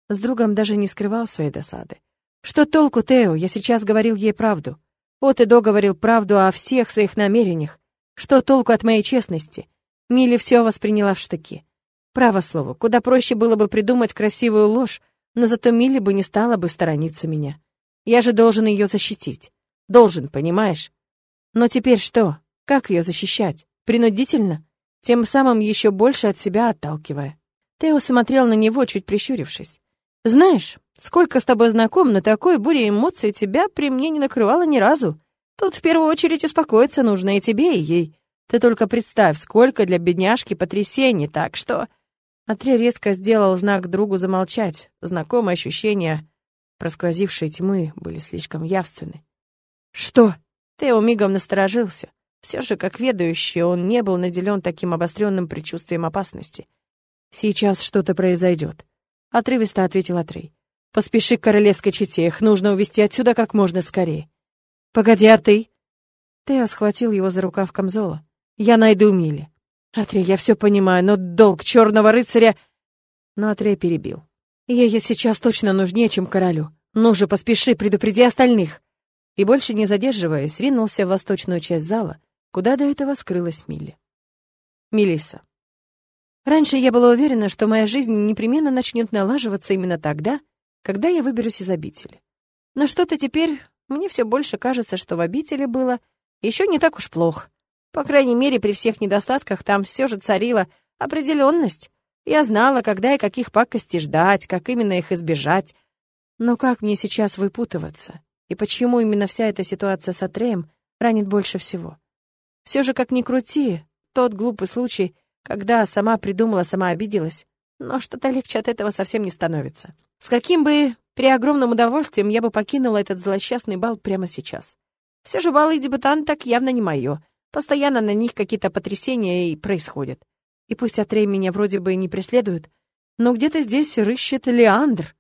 С другом даже не скрывал своей досады. Что толку, Тео? Я сейчас говорил ей правду. Вот и договорил правду о всех своих намерениях. Что толку от моей честности? Милли все восприняла в штыки. Право слово, куда проще было бы придумать красивую ложь, но зато Милли бы не стала бы сторониться меня. Я же должен ее защитить. Должен, понимаешь? Но теперь что? Как ее защищать? Принудительно? Тем самым еще больше от себя отталкивая. Тео смотрел на него, чуть прищурившись. «Знаешь, сколько с тобой знаком, но такой бури эмоций тебя при мне не накрывало ни разу. Тут в первую очередь успокоиться нужно и тебе, и ей. Ты только представь, сколько для бедняжки потрясений, так что...» Атри резко сделал знак другу замолчать. Знакомые ощущения просквозившие тьмы были слишком явственны. «Что?» Тео мигом насторожился. Все же, как ведающий, он не был наделен таким обостренным предчувствием опасности. «Сейчас что-то произойдет», — отрывисто ответил Атрей. «Поспеши к королевской чете, их нужно увести отсюда как можно скорее». «Погоди, а ты?» Тео схватил его за рукав камзола. «Я найду Мили». «Атрей, я все понимаю, но долг черного рыцаря...» Но Атрей перебил. «Ей сейчас точно нужнее, чем королю. Ну же, поспеши, предупреди остальных!» И больше не задерживаясь, ринулся в восточную часть зала, куда до этого скрылась Милли. Мелисса. Раньше я была уверена, что моя жизнь непременно начнет налаживаться именно тогда, когда я выберусь из обители. Но что-то теперь мне все больше кажется, что в обители было еще не так уж плохо. По крайней мере, при всех недостатках там все же царила определенность. Я знала, когда и каких пакостей ждать, как именно их избежать. Но как мне сейчас выпутываться? И почему именно вся эта ситуация с Атреем ранит больше всего? Все же, как ни крути, тот глупый случай, когда сама придумала, сама обиделась. Но что-то легче от этого совсем не становится. С каким бы при огромном удовольствием я бы покинула этот злосчастный бал прямо сейчас. Все же балы дебютанток явно не мое. Постоянно на них какие-то потрясения и происходят. И пусть Атрей меня вроде бы не преследует, но где-то здесь рыщет Леандр.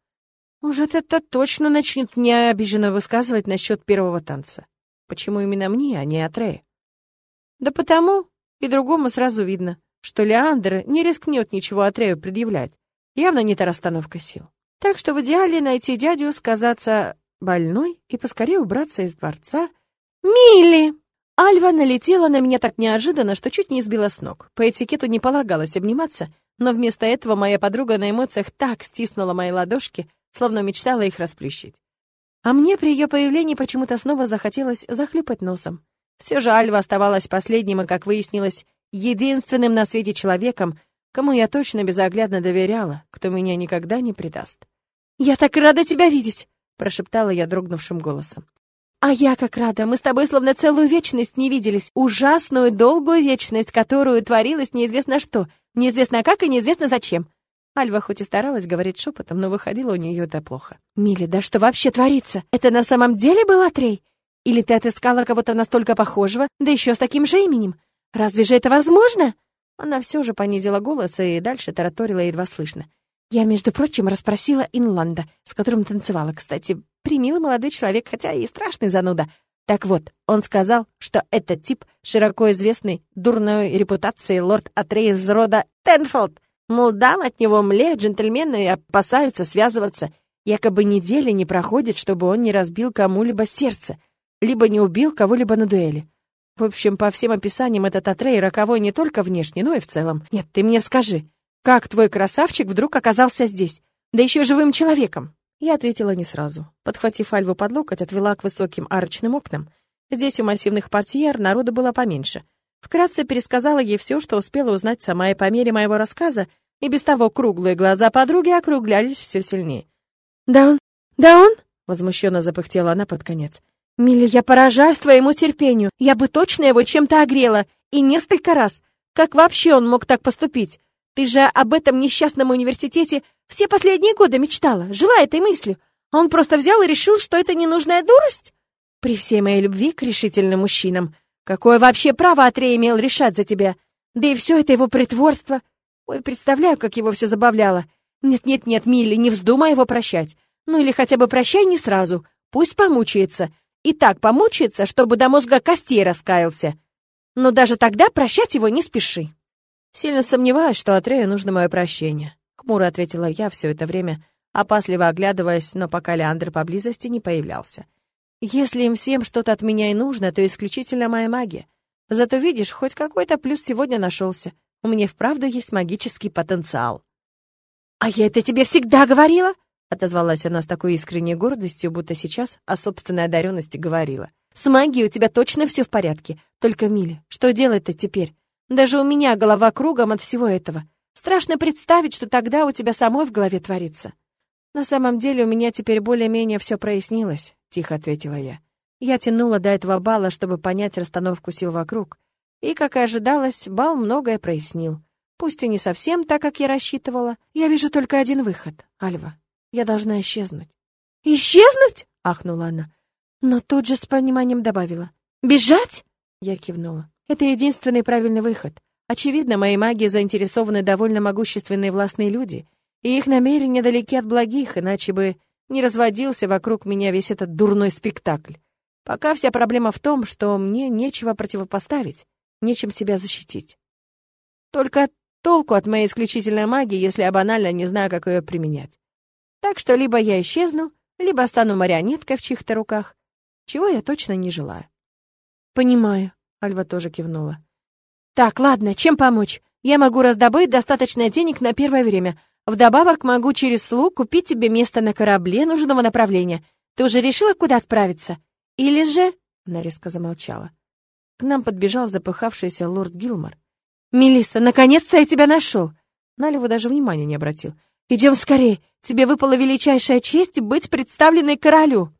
Уже это точно начнет мне обиженно высказывать насчет первого танца. Почему именно мне, а не Атрея? Да потому, и другому сразу видно, что Леандр не рискнет ничего Атрею предъявлять. Явно не та расстановка сил. Так что в идеале найти дядю, сказаться больной и поскорее убраться из дворца. «Милли!» Альва налетела на меня так неожиданно, что чуть не сбила с ног. По этикету не полагалось обниматься, но вместо этого моя подруга на эмоциях так стиснула мои ладошки, словно мечтала их расплющить. А мне при ее появлении почему-то снова захотелось захлюпать носом. Все же Альва оставалась последним и, как выяснилось, единственным на свете человеком, кому я точно безоглядно доверяла, кто меня никогда не предаст. «Я так рада тебя видеть!» — прошептала я дрогнувшим голосом. «А я как рада! Мы с тобой словно целую вечность не виделись. Ужасную, долгую вечность, которую творилось неизвестно что. Неизвестно как и неизвестно зачем». Альва хоть и старалась говорить шепотом, но выходило у нее это плохо. «Милли, да что вообще творится? Это на самом деле был Атрей? Или ты отыскала кого-то настолько похожего, да еще с таким же именем? Разве же это возможно?» Она все же понизила голос и дальше тараторила едва слышно. «Я, между прочим, расспросила Инланда, с которым танцевала, кстати. Примилый молодой человек, хотя и страшный зануда. Так вот, он сказал, что этот тип, широко известный дурной репутацией лорд Атрей из рода Тенфолд, мол, дам от него млеют джентльмены опасаются связываться. Якобы недели не проходит, чтобы он не разбил кому-либо сердце — либо не убил кого-либо на дуэли. В общем, по всем описаниям этот Атрей роковой не только внешне, но и в целом. Нет, ты мне скажи, как твой красавчик вдруг оказался здесь? Да еще живым человеком!» Я ответила не сразу. Подхватив Альву под локоть, отвела к высоким арочным окнам. Здесь у массивных портьер народу было поменьше. Вкратце пересказала ей все, что успела узнать сама, и по мере моего рассказа, и без того круглые глаза подруги округлялись все сильнее. «Да он? Да он?» — возмущенно запыхтела она под конец. «Милли, я поражаюсь твоему терпению. Я бы точно его чем-то огрела. И несколько раз. Как вообще он мог так поступить? Ты же об этом несчастном университете все последние годы мечтала, жила этой мыслью. А он просто взял и решил, что это ненужная дурость? При всей моей любви к решительным мужчинам. Какое вообще право Атрей имел решать за тебя? Да и все это его притворство. Ой, представляю, как его все забавляло. Нет-нет-нет, Милли, не вздумай его прощать. Ну или хотя бы прощай не сразу. Пусть помучается. И так помучается, чтобы до мозга костей раскаялся. Но даже тогда прощать его не спеши. Сильно сомневаюсь, что Атрею нужно мое прощение. Хмуро ответила я все это время, опасливо оглядываясь, но пока Леандр поблизости не появлялся. Если им всем что-то от меня и нужно, то исключительно моя магия. Зато видишь, хоть какой-то плюс сегодня нашелся. У меня вправду есть магический потенциал. «А я это тебе всегда говорила!» Отозвалась она с такой искренней гордостью, будто сейчас о собственной одаренности говорила. «С магией у тебя точно все в порядке. Только, Миля, что делать-то теперь? Даже у меня голова кругом от всего этого. Страшно представить, что тогда у тебя самой в голове творится». «На самом деле у меня теперь более-менее все прояснилось», — тихо ответила я. Я тянула до этого бала, чтобы понять расстановку сил вокруг. И, как и ожидалось, бал многое прояснил. Пусть и не совсем так, как я рассчитывала. Я вижу только один выход, Альва. Я должна исчезнуть». «Исчезнуть?» — ахнула она. Но тут же с пониманием добавила. «Бежать?» — я кивнула. «Это единственный правильный выход. Очевидно, моей магии заинтересованы довольно могущественные властные люди, и их намерения далеки от благих, иначе бы не разводился вокруг меня весь этот дурной спектакль. Пока вся проблема в том, что мне нечего противопоставить, нечем себя защитить. Только толку от моей исключительной магии, если я банально не знаю, как ее применять. Так что либо я исчезну, либо стану марионеткой в чьих-то руках, чего я точно не желаю. «Понимаю», — Альва тоже кивнула. «Так, ладно, чем помочь? Я могу раздобыть достаточно денег на первое время. Вдобавок могу через слуг купить тебе место на корабле нужного направления. Ты уже решила, куда отправиться? Или же...» Она резко замолчала. К нам подбежал запыхавшийся лорд Гилмор. Мелисса, наконец-то я тебя нашел!» Наливу даже внимания не обратил. «Идем скорее! Тебе выпала величайшая честь быть представленной королю!»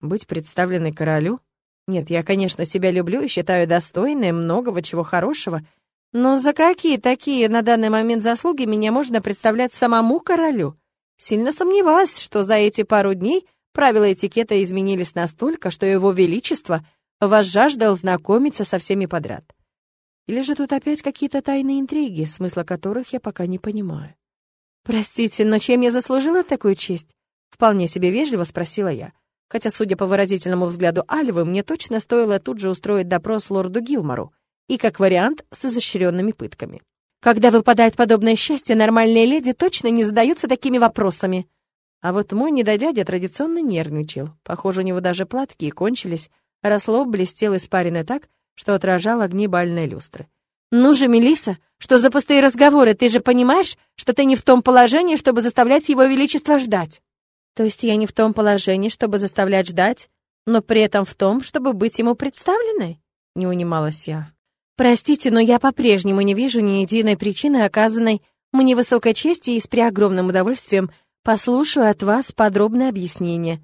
«Быть представленной королю? Нет, я, конечно, себя люблю и считаю достойной многого чего хорошего, но за какие такие на данный момент заслуги меня можно представлять самому королю? Сильно сомневаюсь, что за эти пару дней правила этикета изменились настолько, что его величество возжаждал знакомиться со всеми подряд. Или же тут опять какие-то тайные интриги, смысла которых я пока не понимаю? «Простите, но чем я заслужила такую честь?» Вполне себе вежливо спросила я. Хотя, судя по выразительному взгляду Альвы, мне точно стоило тут же устроить допрос лорду Гилмору. И, как вариант, с изощренными пытками. Когда выпадает подобное счастье, нормальные леди точно не задаются такими вопросами. А вот мой недодядя традиционно нервничал. Похоже, у него даже платки кончились, росло, блестел испаренный так, что отражал огни бальной люстры. «Ну же, Мелиса, что за пустые разговоры? Ты же понимаешь, что ты не в том положении, чтобы заставлять его величество ждать?» «То есть я не в том положении, чтобы заставлять ждать, но при этом в том, чтобы быть ему представленной?» Не унималась я. «Простите, но я по-прежнему не вижу ни единой причины, оказанной мне высокой чести и с преогромным удовольствием послушаю от вас подробное объяснение».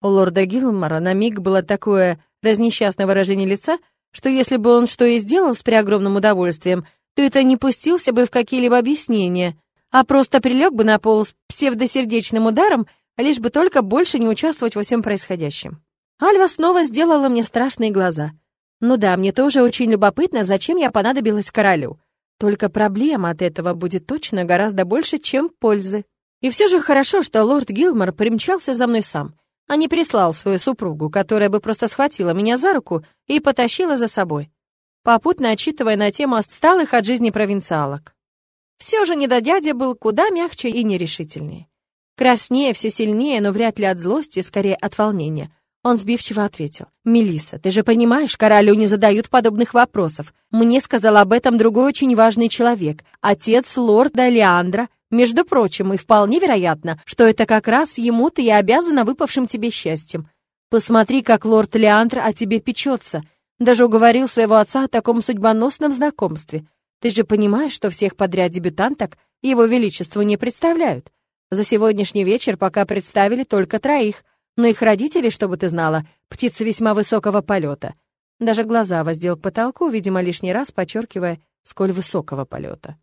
У лорда Гилмора на миг было такое разнесчастное выражение лица, что если бы он что и сделал с преогромным удовольствием, то это не пустился бы в какие-либо объяснения, а просто прилег бы на пол с псевдосердечным ударом, лишь бы только больше не участвовать во всем происходящем. Альва снова сделала мне страшные глаза. Ну да, мне тоже очень любопытно, зачем я понадобилась королю. Только проблема от этого будет точно гораздо больше, чем пользы. И все же хорошо, что лорд Гилмор примчался за мной сам а не прислал свою супругу, которая бы просто схватила меня за руку и потащила за собой, попутно отчитывая на тему отсталых от жизни провинциалок. Все же недодядя был куда мягче и нерешительнее. Краснее все сильнее, но вряд ли от злости, скорее от волнения. Он сбивчиво ответил. Мелиса, ты же понимаешь, королю не задают подобных вопросов. Мне сказал об этом другой очень важный человек, отец лорда Леандра, между прочим, и вполне вероятно, что это как раз ему ты и обязана выпавшим тебе счастьем. Посмотри, как лорд Леандр о тебе печется. Даже уговорил своего отца о таком судьбоносном знакомстве. Ты же понимаешь, что всех подряд дебютанток его величеству не представляют. За сегодняшний вечер пока представили только троих, Но их родители, чтобы ты знала, птицы весьма высокого полета. Даже глаза воздел к потолку, видимо, лишний раз подчеркивая, сколь высокого полета.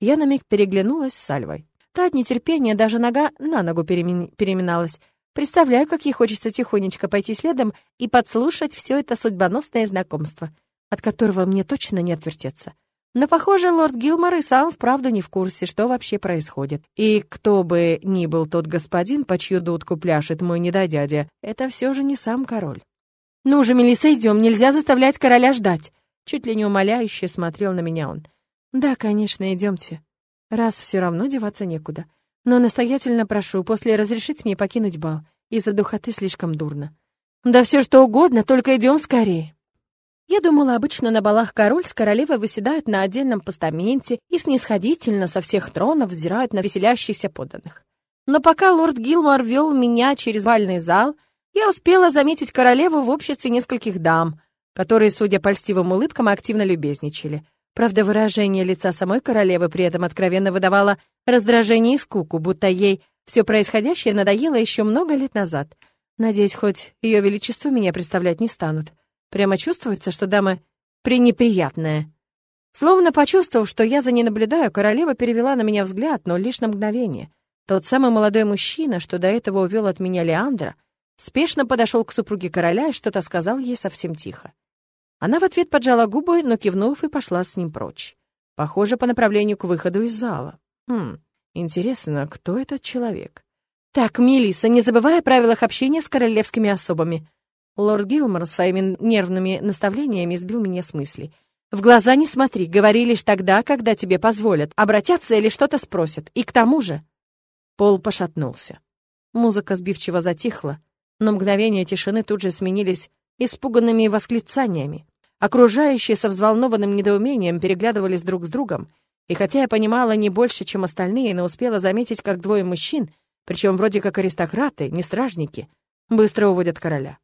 Я на миг переглянулась с Сальвой. Та от нетерпения даже нога на ногу переми... переминалась. Представляю, как ей хочется тихонечко пойти следом и подслушать все это судьбоносное знакомство, от которого мне точно не отвертеться. Но, похоже, лорд Гилмор и сам вправду не в курсе, что вообще происходит. И кто бы ни был тот господин, по чью дудку пляшет мой недодядя, это все же не сам король. «Ну же, Мелисса, идем, нельзя заставлять короля ждать!» Чуть ли не умоляюще смотрел на меня он. «Да, конечно, идемте. Раз все равно деваться некуда. Но настоятельно прошу, после разрешить мне покинуть бал. Из-за духоты слишком дурно. Да все что угодно, только идем скорее». Я думала, обычно на балах король с королевой выседают на отдельном постаменте и снисходительно со всех тронов взирают на веселящихся подданных. Но пока лорд Гилмор вел меня через бальный зал, я успела заметить королеву в обществе нескольких дам, которые, судя по льстивым улыбкам, активно любезничали. Правда, выражение лица самой королевы при этом откровенно выдавало раздражение и скуку, будто ей все происходящее надоело еще много лет назад. Надеюсь, хоть ее величество меня представлять не станут. Прямо чувствуется, что дама пренеприятная. Словно почувствовав, что я за ней наблюдаю, королева перевела на меня взгляд, но лишь на мгновение. Тот самый молодой мужчина, что до этого увел от меня Леандра, спешно подошел к супруге короля и что-то сказал ей совсем тихо. Она в ответ поджала губы, но кивнув и пошла с ним прочь. Похоже, по направлению к выходу из зала. Хм, интересно, кто этот человек? Так, Мелисса, не забывай о правилах общения с королевскими особами. Лорд Гилмор своими нервными наставлениями сбил меня с мыслей. «В глаза не смотри, говори лишь тогда, когда тебе позволят, обратятся или что-то спросят. И к тому же...» Пол пошатнулся. Музыка сбивчиво затихла, но мгновения тишины тут же сменились испуганными восклицаниями. Окружающие со взволнованным недоумением переглядывались друг с другом, и хотя я понимала не больше, чем остальные, но успела заметить, как двое мужчин, причем вроде как аристократы, не стражники, быстро уводят короля.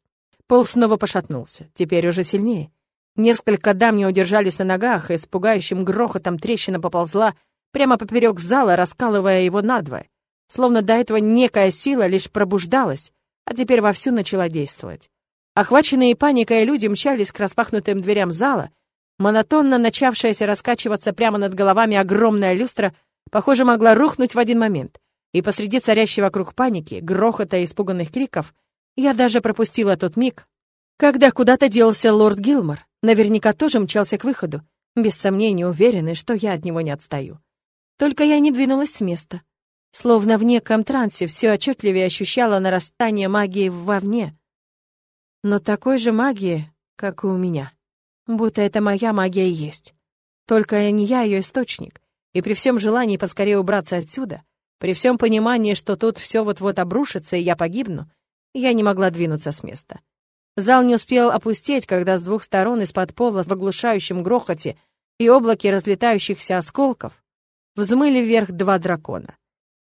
Пол снова пошатнулся, теперь уже сильнее. Несколько дам не удержались на ногах, и с пугающим грохотом трещина поползла прямо поперек зала, раскалывая его надвое. Словно до этого некая сила лишь пробуждалась, а теперь вовсю начала действовать. Охваченные паникой люди мчались к распахнутым дверям зала. Монотонно начавшаяся раскачиваться прямо над головами огромная люстра, похоже, могла рухнуть в один момент. И посреди царящей вокруг паники, грохота и испуганных криков — я даже пропустила тот миг, когда куда-то делся лорд Гилмор. Наверняка тоже мчался к выходу, без сомнения уверенный, что я от него не отстаю. Только я не двинулась с места. Словно в неком трансе все отчетливее ощущала нарастание магии вовне. Но такой же магии, как и у меня. Будто это моя магия есть. Только не я ее источник. И при всем желании поскорее убраться отсюда, при всем понимании, что тут все вот-вот обрушится, и я погибну, я не могла двинуться с места. Зал не успел опустеть, когда с двух сторон из-под пола в оглушающем грохоте и облаке разлетающихся осколков взмыли вверх два дракона.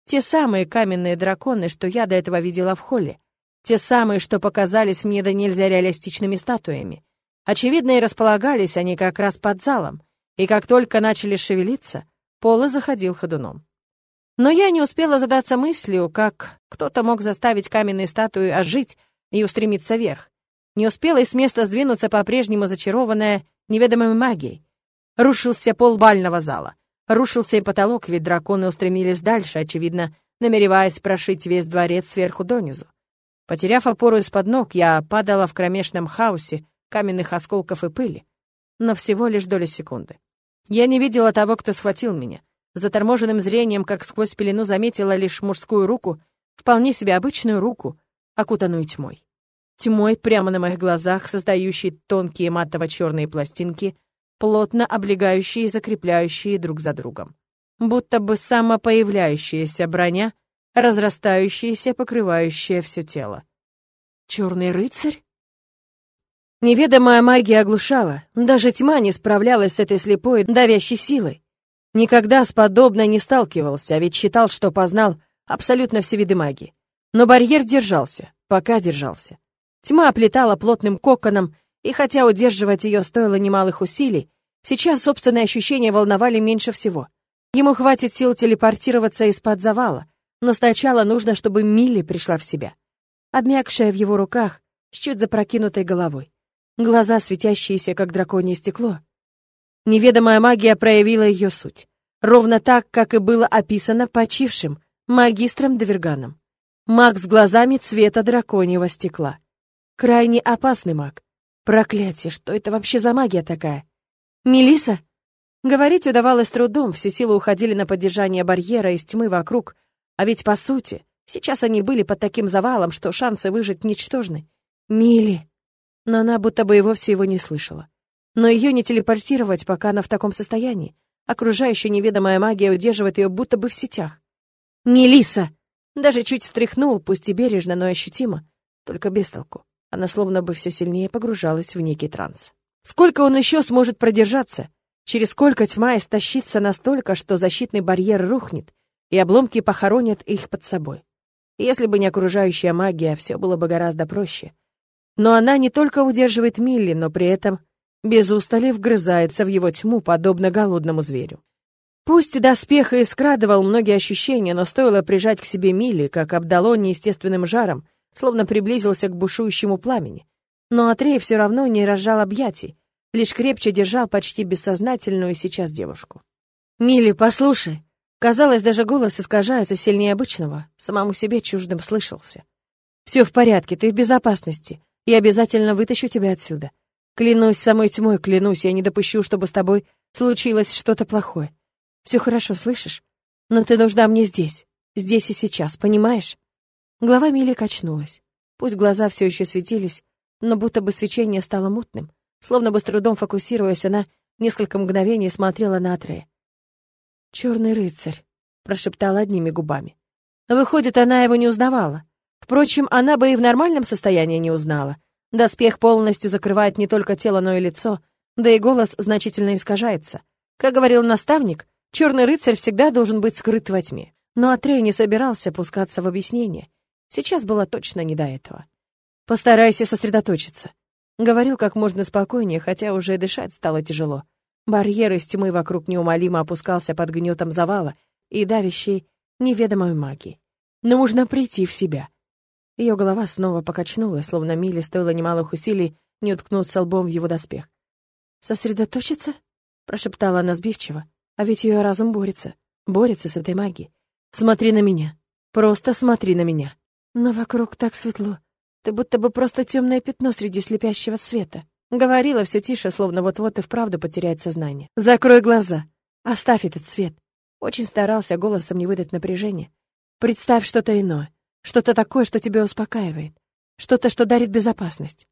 Те самые каменные драконы, что я до этого видела в холле. Те самые, что показались мне до нельзя реалистичными статуями. Очевидно, и располагались они как раз под залом, и как только начали шевелиться, пол заходил ходуном. Но я не успела задаться мыслью, как кто-то мог заставить каменные статуи ожить и устремиться вверх. Не успела и с места сдвинуться по-прежнему зачарованная неведомой магией. Рушился пол бального зала. Рушился и потолок, ведь драконы устремились дальше, очевидно, намереваясь прошить весь дворец сверху донизу. Потеряв опору из-под ног, я падала в кромешном хаосе каменных осколков и пыли. Но всего лишь доли секунды. Я не видела того, кто схватил меня. Заторможенным зрением, как сквозь пелену, заметила лишь мужскую руку, вполне себе обычную руку, окутанную тьмой. Тьмой прямо на моих глазах, создающей тонкие матово-черные пластинки, плотно облегающие и закрепляющие друг за другом. Будто бы самопоявляющаяся броня, разрастающаяся, покрывающая все тело. Черный рыцарь? Неведомая магия оглушала, даже тьма не справлялась с этой слепой, давящей силой. Никогда с подобной не сталкивался, а ведь считал, что познал абсолютно все виды магии. Но барьер держался, пока держался. Тьма оплетала плотным коконом, и хотя удерживать ее стоило немалых усилий, сейчас собственные ощущения волновали меньше всего. Ему хватит сил телепортироваться из-под завала, но сначала нужно, чтобы Милли пришла в себя. обмякшая в его руках, с чуть запрокинутой головой. Глаза, светящиеся, как драконье стекло. Неведомая магия проявила ее суть. Ровно так, как и было описано почившим магистром Доверганом. Маг с глазами цвета драконьего стекла. Крайне опасный маг. Проклятие, что это вообще за магия такая? Мелиса? Говорить удавалось трудом, все силы уходили на поддержание барьера из тьмы вокруг, а ведь, по сути, сейчас они были под таким завалом, что шансы выжить ничтожны. Мили! Но она будто бы и вовсе его не слышала. Но ее не телепортировать, пока она в таком состоянии. Окружающая неведомая магия удерживает ее будто бы в сетях. Мелиса! Даже чуть встряхнул, пусть и бережно, но ощутимо, только без толку. Она словно бы все сильнее погружалась в некий транс. Сколько он еще сможет продержаться? Через сколько тьма истощится настолько, что защитный барьер рухнет, и обломки похоронят их под собой? Если бы не окружающая магия, все было бы гораздо проще. Но она не только удерживает Милли, но при этом без устали вгрызается в его тьму, подобно голодному зверю. Пусть доспех и скрадывал многие ощущения, но стоило прижать к себе Милли, как обдало неестественным жаром, словно приблизился к бушующему пламени. Но Атрей все равно не разжал объятий, лишь крепче держал почти бессознательную сейчас девушку. «Милли, послушай!» Казалось, даже голос искажается сильнее обычного, самому себе чуждым слышался. «Все в порядке, ты в безопасности. Я обязательно вытащу тебя отсюда. Клянусь самой тьмой, клянусь, я не допущу, чтобы с тобой случилось что-то плохое. Все хорошо, слышишь? Но ты нужна мне здесь, здесь и сейчас, понимаешь?» Голова Мили качнулась. Пусть глаза все еще светились, но будто бы свечение стало мутным. Словно бы с трудом фокусируясь, она несколько мгновений смотрела на Атрея. «Черный рыцарь», — прошептала одними губами. Выходит, она его не узнавала. Впрочем, она бы и в нормальном состоянии не узнала. Доспех полностью закрывает не только тело, но и лицо, да и голос значительно искажается. Как говорил наставник, черный рыцарь всегда должен быть скрыт во тьме. Но Атрей не собирался пускаться в объяснение. Сейчас было точно не до этого. «Постарайся сосредоточиться», — говорил как можно спокойнее, хотя уже дышать стало тяжело. Барьер из тьмы вокруг неумолимо опускался под гнетом завала и давящей неведомой магии. Нужно прийти в себя. Ее голова снова покачнулась, словно Миле стоило немалых усилий не уткнуться лбом в его доспех. «Сосредоточиться?» — прошептала она сбивчиво. «А ведь ее разум борется, борется с этой магией. Смотри на меня, просто смотри на меня». Но вокруг так светло. Ты будто бы просто темное пятно среди слепящего света. Говорила все тише, словно вот-вот и вправду потеряет сознание. Закрой глаза. Оставь этот свет. Очень старался голосом не выдать напряжения. Представь что-то иное. Что-то такое, что тебя успокаивает. Что-то, что дарит безопасность.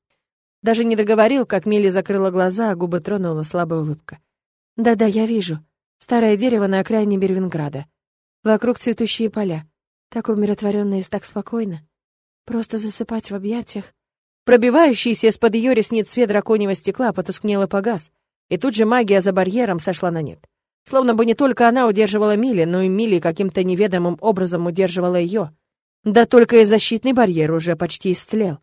Даже не договорил, как Милли закрыла глаза, а губы тронула слабая улыбка. Да-да, я вижу. Старое дерево на окраине Бервинграда. Вокруг цветущие поля. Так умиротворенно и так спокойно. Просто засыпать в объятиях. Пробивающийся из-под ее ресниц свет драконьего стекла потускнел и погас, и тут же магия за барьером сошла на нет. Словно бы не только она удерживала Мили, но и Мили каким-то неведомым образом удерживала ее. Да только и защитный барьер уже почти исцелел.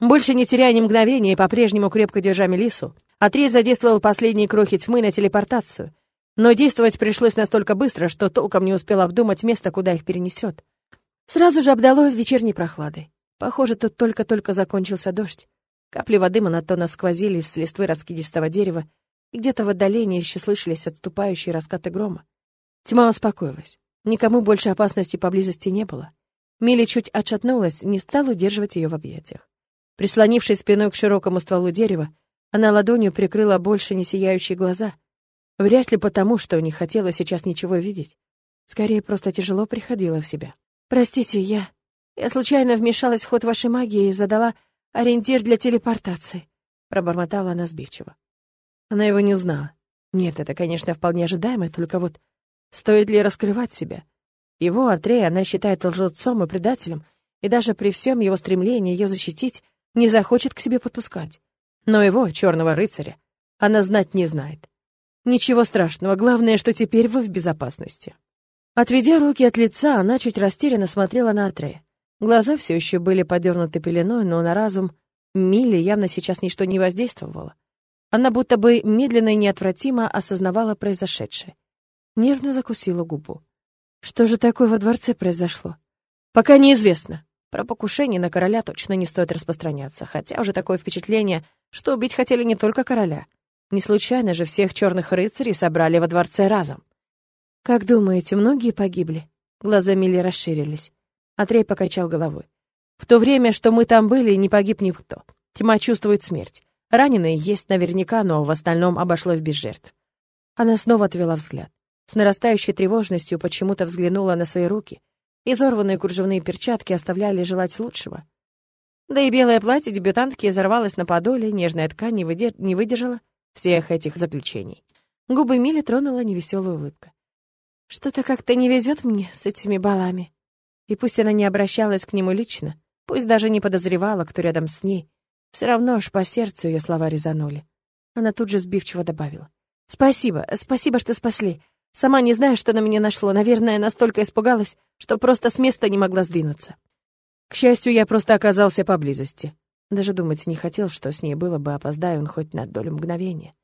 Больше не теряя ни мгновения и по-прежнему крепко держа Мелису, Атрей задействовал последние крохи тьмы на телепортацию. Но действовать пришлось настолько быстро, что толком не успел обдумать место, куда их перенесет. Сразу же обдало вечерней прохладой. Похоже, тут только-только закончился дождь. Капли воды монотонно сквозили с листвы раскидистого дерева, и где-то в отдалении еще слышались отступающие раскаты грома. Тьма успокоилась. Никому больше опасности поблизости не было. Милли чуть отшатнулась, не стал удерживать ее в объятиях. Прислонившись спиной к широкому стволу дерева, она ладонью прикрыла больше не сияющие глаза. Вряд ли потому, что не хотела сейчас ничего видеть. Скорее, просто тяжело приходила в себя. «Простите, я... Я случайно вмешалась в ход вашей магии и задала ориентир для телепортации», — пробормотала она сбивчиво. Она его не узнала. Нет, это, конечно, вполне ожидаемо, только вот стоит ли раскрывать себя? Его, Атрея, она считает лжецом и предателем, и даже при всем его стремлении ее защитить не захочет к себе подпускать. Но его, черного рыцаря, она знать не знает. Ничего страшного, главное, что теперь вы в безопасности. Отведя руки от лица, она чуть растерянно смотрела на Атрея. Глаза все еще были подернуты пеленой, но на разум Милли явно сейчас ничто не воздействовало. Она будто бы медленно и неотвратимо осознавала произошедшее. Нервно закусила губу. Что же такое во дворце произошло? Пока неизвестно. Про покушение на короля точно не стоит распространяться, хотя уже такое впечатление, что убить хотели не только короля. Не случайно же всех черных рыцарей собрали во дворце разом. «Как думаете, многие погибли?» Глаза Милли расширились. Атрей покачал головой. «В то время, что мы там были, не погиб никто. Тьма чувствует смерть. Раненые есть наверняка, но в остальном обошлось без жертв». Она снова отвела взгляд. С нарастающей тревожностью почему-то взглянула на свои руки. Изорванные кружевные перчатки оставляли желать лучшего. Да и белое платье дебютантки изорвалось на подоле, нежная ткань не, выдер... не выдержала всех этих заключений. Губы Мили тронула невеселая улыбка. Что-то как-то не везет мне с этими балами. И пусть она не обращалась к нему лично, пусть даже не подозревала, кто рядом с ней, все равно аж по сердцу ее слова резанули. Она тут же сбивчиво добавила. «Спасибо, спасибо, что спасли. Сама не знаю, что на меня нашло. Наверное, настолько испугалась, что просто с места не могла сдвинуться. К счастью, я просто оказался поблизости. Даже думать не хотел, что с ней было бы, опоздая он хоть на долю мгновения.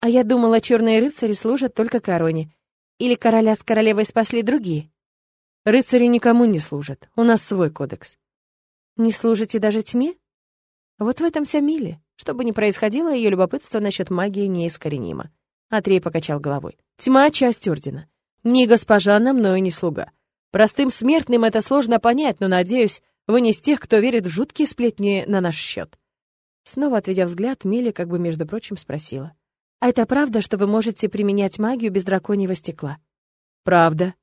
А я думала, черные рыцари служат только короне, или короля с королевой спасли другие? Рыцари никому не служат. У нас свой кодекс. Не служите даже тьме? Вот в этом вся Милли. Что бы ни происходило, ее любопытство насчет магии неискоренимо. Атрей покачал головой. Тьма — часть ордена. Не госпожа на мною не слуга. Простым смертным это сложно понять, но, надеюсь, вы не из тех, кто верит в жуткие сплетни на наш счет. Снова отведя взгляд, Милли как бы, между прочим, спросила. А это правда, что вы можете применять магию без драконьего стекла? Правда.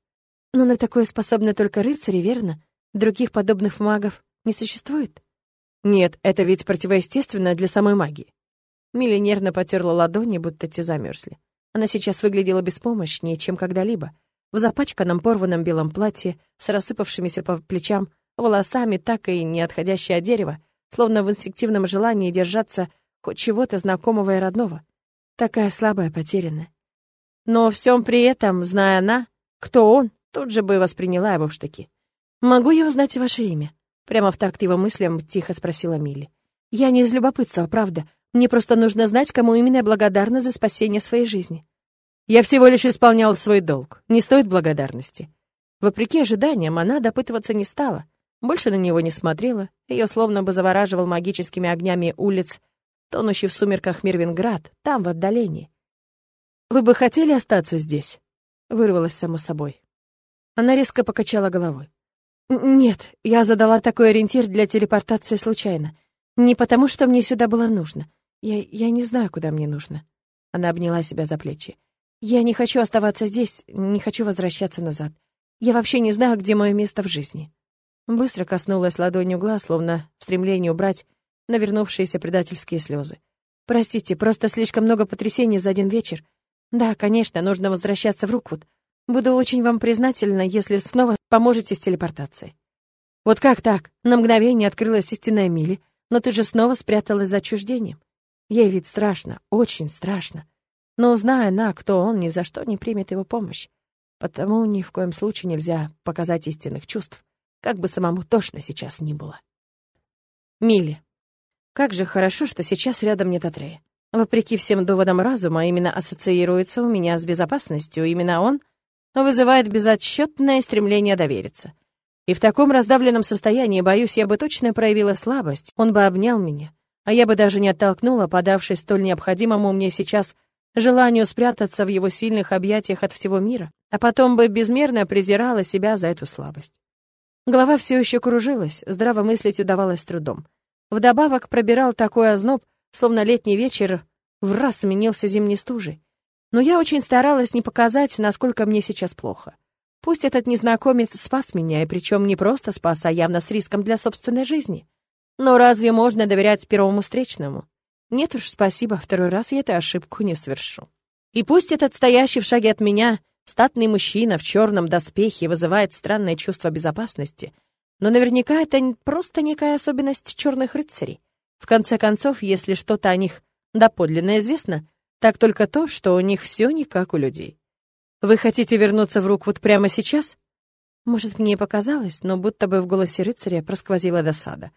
Но на такое способны только рыцари, верно? Других подобных магов не существует? Нет, это ведь противоестественно для самой магии. Милли нервно потерла ладони, будто те замерзли. Она сейчас выглядела беспомощнее, чем когда-либо. В запачканном порванном белом платье, с рассыпавшимися по плечам волосами, так и не отходящей от дерева, словно в инстинктивном желании держаться хоть чего-то знакомого и родного. Такая слабая, потерянная. Но всем при этом, зная она, кто он, тут же бы восприняла его в штыки. «Могу я узнать ваше имя?» Прямо в такт его мыслям тихо спросила Милли. «Я не из любопытства, правда. Мне просто нужно знать, кому именно я благодарна за спасение своей жизни». «Я всего лишь исполнял свой долг. Не стоит благодарности». Вопреки ожиданиям, она допытываться не стала. Больше на него не смотрела. Ее словно бы завораживал магическими огнями улиц тонущий в сумерках Мирвинград, там, в отдалении. «Вы бы хотели остаться здесь?» — вырвалось само собой. Она резко покачала головой. «Нет, я задала такой ориентир для телепортации случайно. Не потому, что мне сюда было нужно. Я, я не знаю, куда мне нужно». Она обняла себя за плечи. «Я не хочу оставаться здесь, не хочу возвращаться назад. Я вообще не знаю, где мое место в жизни». Быстро коснулась ладонью глаз, словно в стремлении убрать навернувшиеся предательские слезы. «Простите, просто слишком много потрясений за один вечер. Да, конечно, нужно возвращаться в Руквуд. Буду очень вам признательна, если снова поможете с телепортацией». Вот как так? На мгновение открылась истинная Мили, но ты же снова спряталась за отчуждением. Ей ведь страшно, очень страшно. Но, зная она, кто он, ни за что не примет его помощь. Потому ни в коем случае нельзя показать истинных чувств, как бы самому тошно сейчас ни было. Милли. Как же хорошо, что сейчас рядом нет Атрея. Вопреки всем доводам разума, именно ассоциируется у меня с безопасностью, именно он вызывает безотчетное стремление довериться. И в таком раздавленном состоянии, боюсь, я бы точно проявила слабость, он бы обнял меня, а я бы даже не оттолкнула, подавшись столь необходимому мне сейчас желанию спрятаться в его сильных объятиях от всего мира, а потом бы безмерно презирала себя за эту слабость. Голова все еще кружилась, здраво мыслить удавалось трудом. Вдобавок пробирал такой озноб, словно летний вечер в раз сменился зимней стужей. Но я очень старалась не показать, насколько мне сейчас плохо. Пусть этот незнакомец спас меня, и причем не просто спас, а явно с риском для собственной жизни. Но разве можно доверять первому встречному? Нет уж, спасибо, второй раз я эту ошибку не совершу. И пусть этот стоящий в шаге от меня статный мужчина в черном доспехе вызывает странное чувство безопасности — но наверняка это просто некая особенность черных рыцарей. В конце концов, если что-то о них доподлинно известно, так только то, что у них все не как у людей. Вы хотите вернуться в рук вот прямо сейчас? Может, мне и показалось, но будто бы в голосе рыцаря просквозила досада.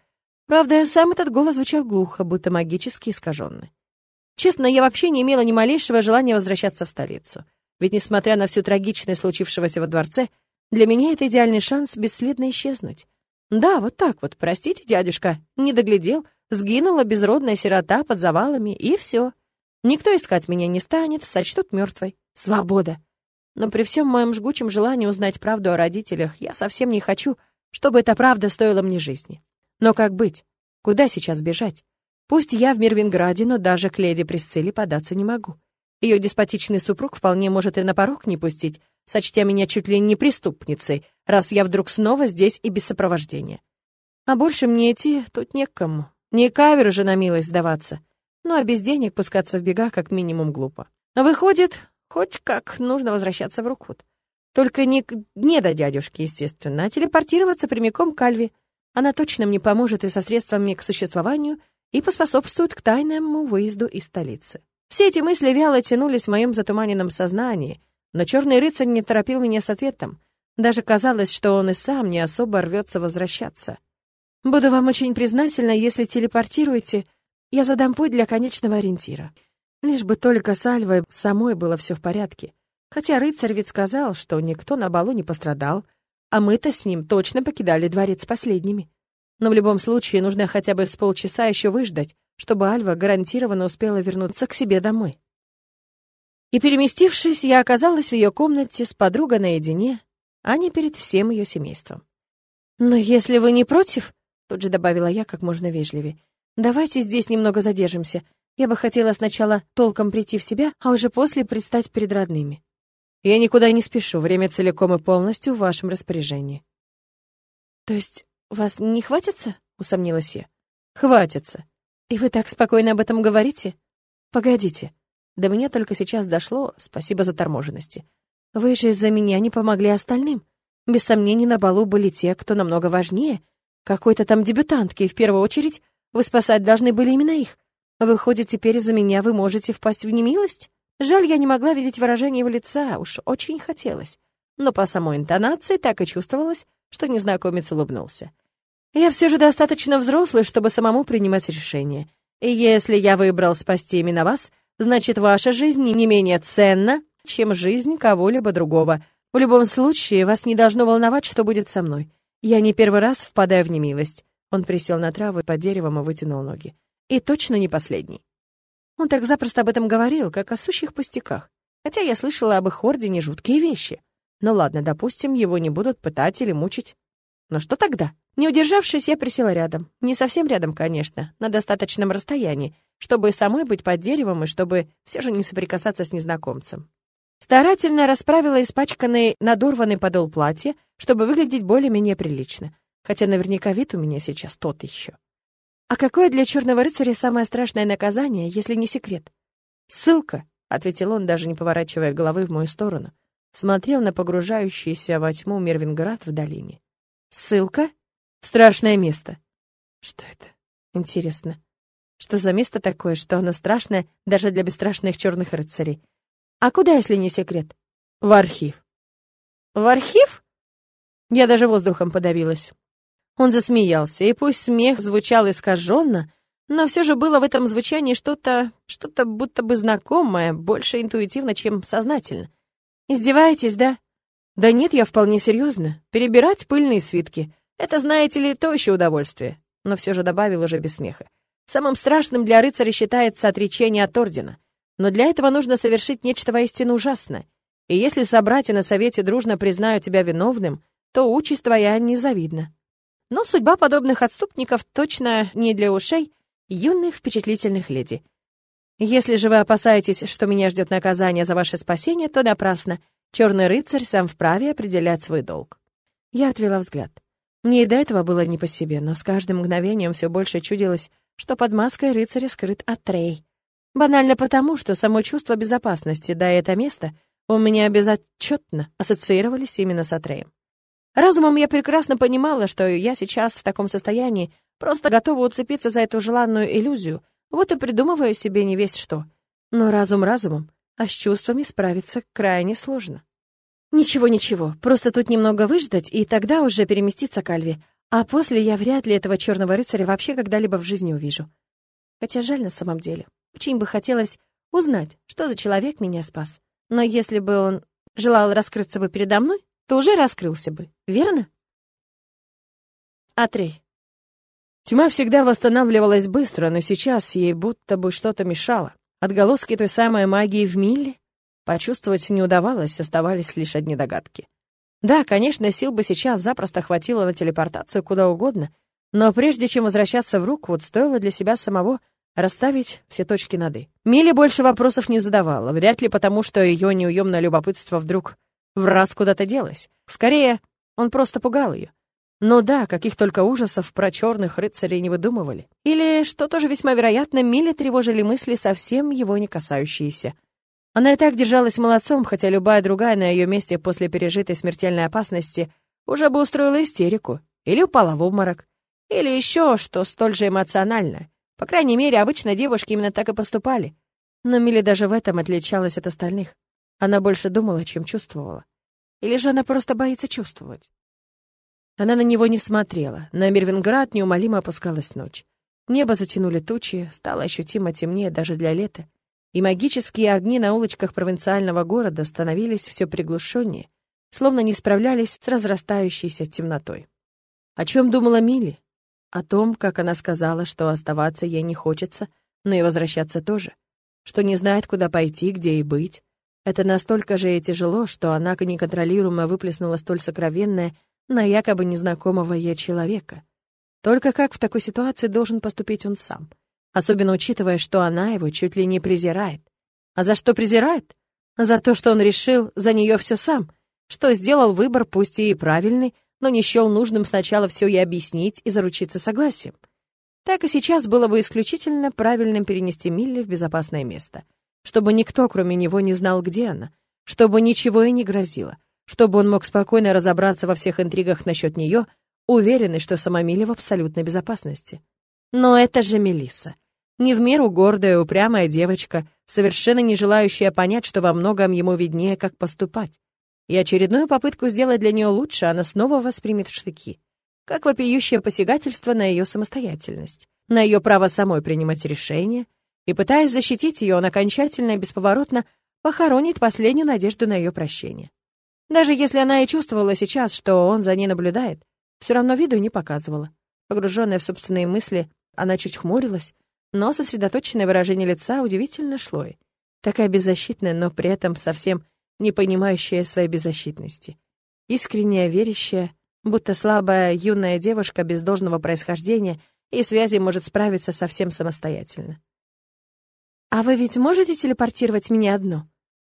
Правда, сам этот голос звучал глухо, будто магически искаженный. Честно, я вообще не имела ни малейшего желания возвращаться в столицу. Ведь, несмотря на всю трагичность случившегося во дворце, для меня это идеальный шанс бесследно исчезнуть. Да, вот так вот, простите, дядюшка, не доглядел, сгинула безродная сирота под завалами, и все. Никто искать меня не станет, сочтут мертвой. Свобода. Но при всем моем жгучем желании узнать правду о родителях, я совсем не хочу, чтобы эта правда стоила мне жизни. Но как быть? Куда сейчас бежать? Пусть я в Мирвинграде, но даже к леди Присцилле податься не могу. Ее деспотичный супруг вполне может и на порог не пустить, сочтя меня чуть ли не преступницей, раз я вдруг снова здесь и без сопровождения. А больше мне идти тут не к. Не каверу же на милость сдаваться. Ну а без денег пускаться в бега как минимум глупо. Выходит, хоть как нужно возвращаться в Рукхуд. Только не, не до дядюшки, естественно, а телепортироваться прямиком к Альве. Она точно мне поможет и со средствами к существованию, и поспособствует к тайному выезду из столицы. Все эти мысли вяло тянулись в моем затуманенном сознании, но черный рыцарь не торопил меня с ответом. Даже казалось, что он и сам не особо рвется возвращаться. «Буду вам очень признательна, если телепортируете, я задам путь для конечного ориентира. Лишь бы только с Альвой самой было все в порядке. Хотя рыцарь ведь сказал, что никто на балу не пострадал, а мы-то с ним точно покидали дворец последними. Но в любом случае нужно хотя бы с полчаса еще выждать, чтобы Альва гарантированно успела вернуться к себе домой. И переместившись, я оказалась в ее комнате с подругой наедине, а не перед всем ее семейством. «Но если вы не против», — тут же добавила я как можно вежливее, «давайте здесь немного задержимся. Я бы хотела сначала толком прийти в себя, а уже после предстать перед родными». «Я никуда не спешу, время целиком и полностью в вашем распоряжении». «То есть «Вас не хватится?» — усомнилась я. «Хватится. И вы так спокойно об этом говорите?» «Погодите. До меня только сейчас дошло, спасибо за торможенности. Вы же из-за меня не помогли остальным. Без сомнений, на балу были те, кто намного важнее. Какой-то там дебютантки, и в первую очередь вы спасать должны были именно их. Выходит, теперь из-за меня вы можете впасть в немилость? Жаль, я не могла видеть выражение его лица, уж очень хотелось. Но по самой интонации так и чувствовалось, что незнакомец улыбнулся. «Я все же достаточно взрослый, чтобы самому принимать решения. И если я выбрал спасти именно вас, значит, ваша жизнь не менее ценна, чем жизнь кого-либо другого. В любом случае, вас не должно волновать, что будет со мной. Я не первый раз впадаю в немилость». Он присел на траву под деревом и вытянул ноги. «И точно не последний». Он так запросто об этом говорил, как о сущих пустяках. Хотя я слышала об их ордене жуткие вещи. Ну ладно, допустим, его не будут пытать или мучить. Но что тогда? Не удержавшись, я присела рядом. Не совсем рядом, конечно, на достаточном расстоянии, чтобы самой быть под деревом и чтобы все же не соприкасаться с незнакомцем. Старательно расправила испачканный, надорванный подол платья, чтобы выглядеть более-менее прилично, хотя наверняка вид у меня сейчас тот еще. А какое для черного рыцаря самое страшное наказание, если не секрет? «Ссылка», — ответил он, даже не поворачивая головы в мою сторону смотрел на погружающийся во тьму Мервинград в долине. «Ссылка? Страшное место». «Что это? Интересно. Что за место такое, что оно страшное даже для бесстрашных черных рыцарей? А куда, если не секрет?» «В архив». «В архив?» Я даже воздухом подавилась. Он засмеялся, и пусть смех звучал искаженно, но все же было в этом звучании что-то, что-то будто бы знакомое, больше интуитивно, чем сознательно. «Издеваетесь, да?» «Да нет, я вполне серьезно. Перебирать пыльные свитки. Это, знаете ли, то еще удовольствие». Но все же добавил уже без смеха. «Самым страшным для рыцаря считается отречение от ордена. Но для этого нужно совершить нечто воистину ужасное. И если собратья на совете дружно признают тебя виновным, то участь твоя незавидна. Но судьба подобных отступников точно не для ушей юных впечатлительных леди. Если же вы опасаетесь, что меня ждет наказание за ваше спасение, то напрасно. Черный рыцарь сам вправе определять свой долг. Я отвела взгляд. Мне и до этого было не по себе, но с каждым мгновением все больше чудилось, что под маской рыцаря скрыт Атрей. Банально потому, что само чувство безопасности, да и это место, у меня безотчетно ассоциировались именно с Атреем. Разумом я прекрасно понимала, что я сейчас в таком состоянии, просто готова уцепиться за эту желанную иллюзию, вот и придумываю себе не весь что. Но разум разумом, а с чувствами справиться крайне сложно. Ничего, ничего, просто тут немного выждать, и тогда уже переместиться к Альве. А после я вряд ли этого черного рыцаря вообще когда-либо в жизни увижу. Хотя жаль на самом деле. Очень бы хотелось узнать, что за человек меня спас. Но если бы он желал раскрыться бы передо мной, то уже раскрылся бы, верно? Атрей. Тьма всегда восстанавливалась быстро, но сейчас ей будто бы что-то мешало. Отголоски той самой магии в Милле почувствовать не удавалось, оставались лишь одни догадки. Да, конечно, сил бы сейчас запросто хватило на телепортацию куда угодно, но прежде чем возвращаться в руку, вот стоило для себя самого расставить все точки над «и». Милли больше вопросов не задавала, вряд ли потому, что ее неуемное любопытство вдруг в раз куда-то делось. Скорее, он просто пугал ее. Ну да, каких только ужасов про черных рыцарей не выдумывали. Или, что тоже весьма вероятно, Миле тревожили мысли, совсем его не касающиеся. Она и так держалась молодцом, хотя любая другая на ее месте после пережитой смертельной опасности уже бы устроила истерику, или упала в обморок, или еще что столь же эмоциональное. По крайней мере, обычно девушки именно так и поступали. Но Милли даже в этом отличалась от остальных. Она больше думала, чем чувствовала. Или же она просто боится чувствовать? Она на него не смотрела. На Мервинград неумолимо опускалась ночь. Небо затянули тучи, стало ощутимо темнее даже для лета. И магические огни на улочках провинциального города становились все приглушеннее, словно не справлялись с разрастающейся темнотой. О чем думала Милли? О том, как она сказала, что оставаться ей не хочется, но и возвращаться тоже. Что не знает, куда пойти, где и быть. Это настолько же и тяжело, что она неконтролируемо выплеснула столь сокровенное на якобы незнакомого ей человека. Только как в такой ситуации должен поступить он сам? Особенно учитывая, что она его чуть ли не презирает. А за что презирает? За то, что он решил за нее все сам, что сделал выбор, пусть и правильный, но не счел нужным сначала все ей объяснить и заручиться согласием. Так и сейчас было бы исключительно правильным перенести Милли в безопасное место, чтобы никто, кроме него, не знал, где она, чтобы ничего и не грозило — чтобы он мог спокойно разобраться во всех интригах насчет нее, уверенный, что сама Миля в абсолютной безопасности. Но это же Мелисса. Не в меру гордая, упрямая девочка, совершенно не желающая понять, что во многом ему виднее, как поступать. И очередную попытку сделать для нее лучше она снова воспримет в штыки, как вопиющее посягательство на ее самостоятельность, на ее право самой принимать решения, и, пытаясь защитить ее, он окончательно и бесповоротно похоронит последнюю надежду на ее прощение. Даже если она и чувствовала сейчас, что он за ней наблюдает, все равно виду не показывала. Погруженная в собственные мысли, она чуть хмурилась, но сосредоточенное выражение лица удивительно шло ей. Такая беззащитная, но при этом совсем не понимающая своей беззащитности. Искренняя, верящая, будто слабая юная девушка без должного происхождения и связи может справиться совсем самостоятельно. «А вы ведь можете телепортировать меня одну?»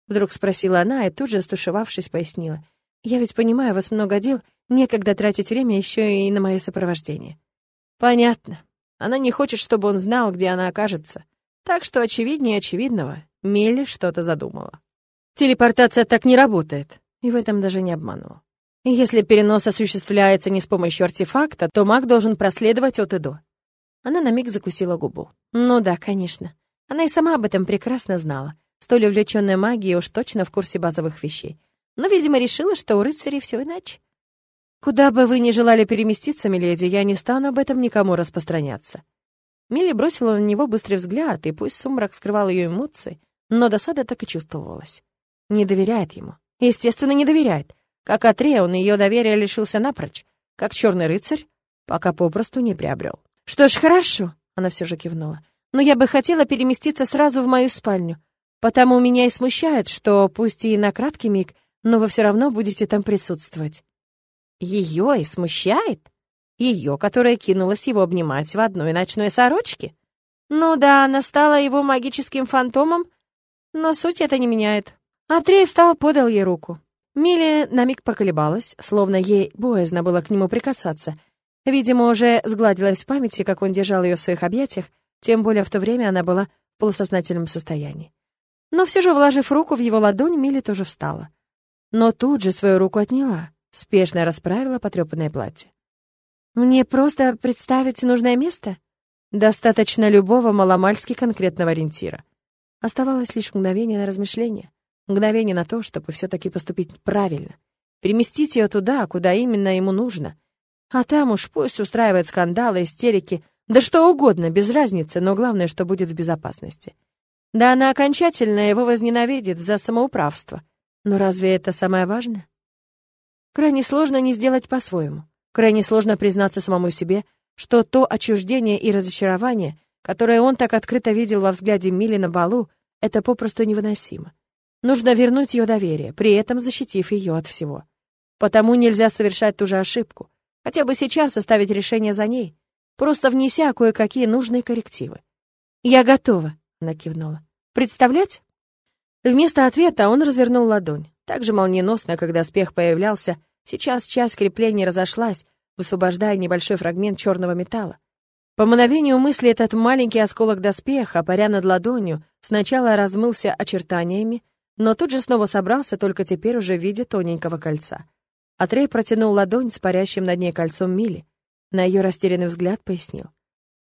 Вдруг спросила она и тут же, стушевавшись, пояснила. «Я ведь понимаю, вас много дел, некогда тратить время еще и на мое сопровождение». «Понятно. Она не хочет, чтобы он знал, где она окажется. Так что очевиднее очевидного, Мелли что-то задумала». Телепортация так не работает, и в этом даже не обманывал. Если перенос осуществляется не с помощью артефакта, то маг должен проследовать от и до. Она на миг закусила губу. Ну да, конечно. Она и сама об этом прекрасно знала. Столь увлеченная магией уж точно в курсе базовых вещей. Но, видимо, решила, что у рыцарей все иначе. «Куда бы вы ни желали переместиться, миледи, я не стану об этом никому распространяться». Милли бросила на него быстрый взгляд, и пусть сумрак скрывал ее эмоции, но досада так и чувствовалась. Не доверяет ему. Естественно, не доверяет. Как Атрея, он ее доверия лишился напрочь. Как черный рыцарь, пока попросту не приобрел. «Что ж, хорошо», — она все же кивнула. «Но я бы хотела переместиться сразу в мою спальню. Потому меня и смущает, что, пусть и на краткий миг, но вы все равно будете там присутствовать. Ее и смущает? Ее, которая кинулась его обнимать в одной ночной сорочке? Ну да, она стала его магическим фантомом, но суть это не меняет. Андрей встал, подал ей руку. Милли на миг поколебалась, словно ей боязно было к нему прикасаться. Видимо, уже сгладилась в памяти, как он держал ее в своих объятиях, тем более в то время она была в полусознательном состоянии. Но все же, вложив руку в его ладонь, Милли тоже встала. Но тут же свою руку отняла, спешно расправила потрепанное платье. «Мне просто представить нужное место?» Достаточно любого маломальски конкретного ориентира. Оставалось лишь мгновение на размышление, мгновение на то, чтобы все-таки поступить правильно, переместить ее туда, куда именно ему нужно. А там уж пусть устраивает скандалы, истерики, да что угодно, без разницы, но главное, что будет в безопасности. Да она окончательно его возненавидит за самоуправство. Но разве это самое важное? Крайне сложно не сделать по-своему. Крайне сложно признаться самому себе, что то отчуждение и разочарование, которое он так открыто видел во взгляде Мили на балу, это попросту невыносимо. Нужно вернуть ее доверие, при этом защитив ее от всего. Потому нельзя совершать ту же ошибку. Хотя бы сейчас оставить решение за ней, просто внеся кое-какие нужные коррективы. «Я готова», — она кивнула. «Представлять?» Вместо ответа он развернул ладонь. Так же молниеносно, когда спех появлялся, сейчас часть крепления разошлась, высвобождая небольшой фрагмент черного металла. По мгновению мысли этот маленький осколок доспеха, паря над ладонью, сначала размылся очертаниями, но тут же снова собрался, только теперь уже в виде тоненького кольца. Атрей протянул ладонь с парящим над ней кольцом Мили. На ее растерянный взгляд пояснил.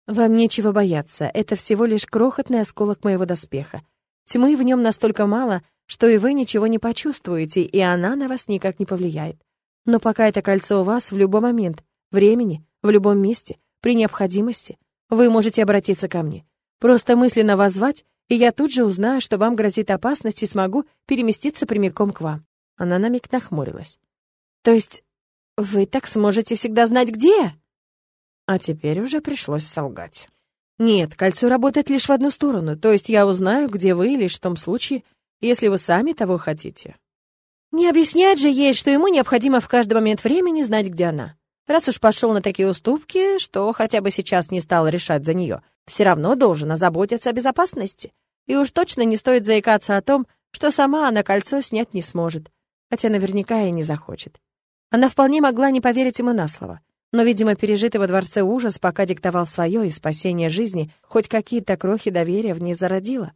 «Вам нечего бояться, это всего лишь крохотный осколок моего доспеха. Тьмы в нем настолько мало, что и вы ничего не почувствуете, и она на вас никак не повлияет. Но пока это кольцо у вас в любой момент, времени, в любом месте, при необходимости, вы можете обратиться ко мне. Просто мысленно вас звать, и я тут же узнаю, что вам грозит опасность и смогу переместиться прямиком к вам». Она на миг нахмурилась. «То есть вы так сможете всегда знать, где я?» А теперь уже пришлось солгать. «Нет, кольцо работает лишь в одну сторону, то есть я узнаю, где вы, лишь в том случае, если вы сами того хотите». Не объяснять же ей, что ему необходимо в каждый момент времени знать, где она. Раз уж пошел на такие уступки, что хотя бы сейчас не стал решать за нее — все равно должен озаботиться о безопасности. И уж точно не стоит заикаться о том, что сама она кольцо снять не сможет, хотя наверняка и не захочет. Она вполне могла не поверить ему на слово, но, видимо, пережитый во дворце ужас пока диктовал свое, и спасение жизни хоть какие-то крохи доверия в ней зародило.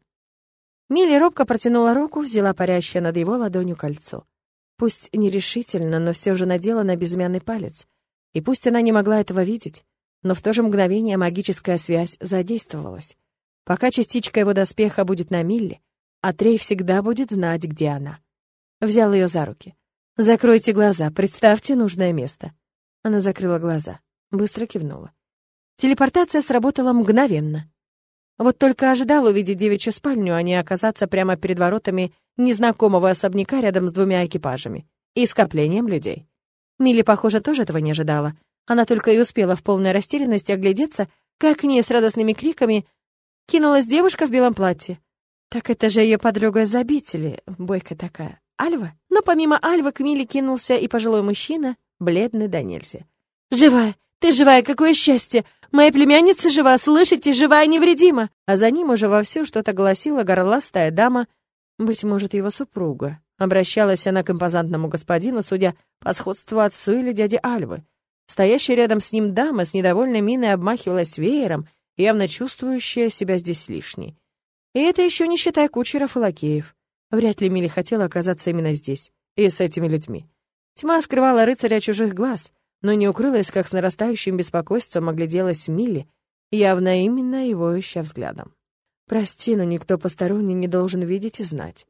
Милли робко протянула руку, взяла парящее над его ладонью кольцо. Пусть нерешительно, но все же надела на безымянный палец. И пусть она не могла этого видеть, но в то же мгновение магическая связь задействовалась. Пока частичка его доспеха будет на Милле, Атрей всегда будет знать, где она. Взял ее за руки. «Закройте глаза, представьте нужное место». Она закрыла глаза, быстро кивнула. Телепортация сработала мгновенно. Вот только ожидал увидеть девичью спальню, а не оказаться прямо перед воротами незнакомого особняка рядом с двумя экипажами и скоплением людей. Милли, похоже, тоже этого не ожидала — она только и успела в полной растерянности оглядеться, как к ней с радостными криками кинулась девушка в белом платье. Так это же ее подруга из обители, бойка такая, Альва. Но помимо Альвы к Миле кинулся и пожилой мужчина, бледный до нельзя. «Живая! Ты живая! Какое счастье! Моя племянница жива, слышите, живая невредима!» А за ним уже вовсю что-то голосила горластая дама, быть может, его супруга. Обращалась она к импозантному господину, судя по сходству отцу или дяде Альвы. Стоящая рядом с ним дама с недовольной миной обмахивалась веером, явно чувствующая себя здесь лишней. И это еще не считая кучеров и лакеев. Вряд ли Милли хотела оказаться именно здесь, и с этими людьми. Тьма скрывала рыцаря чужих глаз, но не укрылась, как с нарастающим беспокойством огляделась Милли, явно именно его ища взглядом. Прости, но никто посторонний не должен видеть и знать.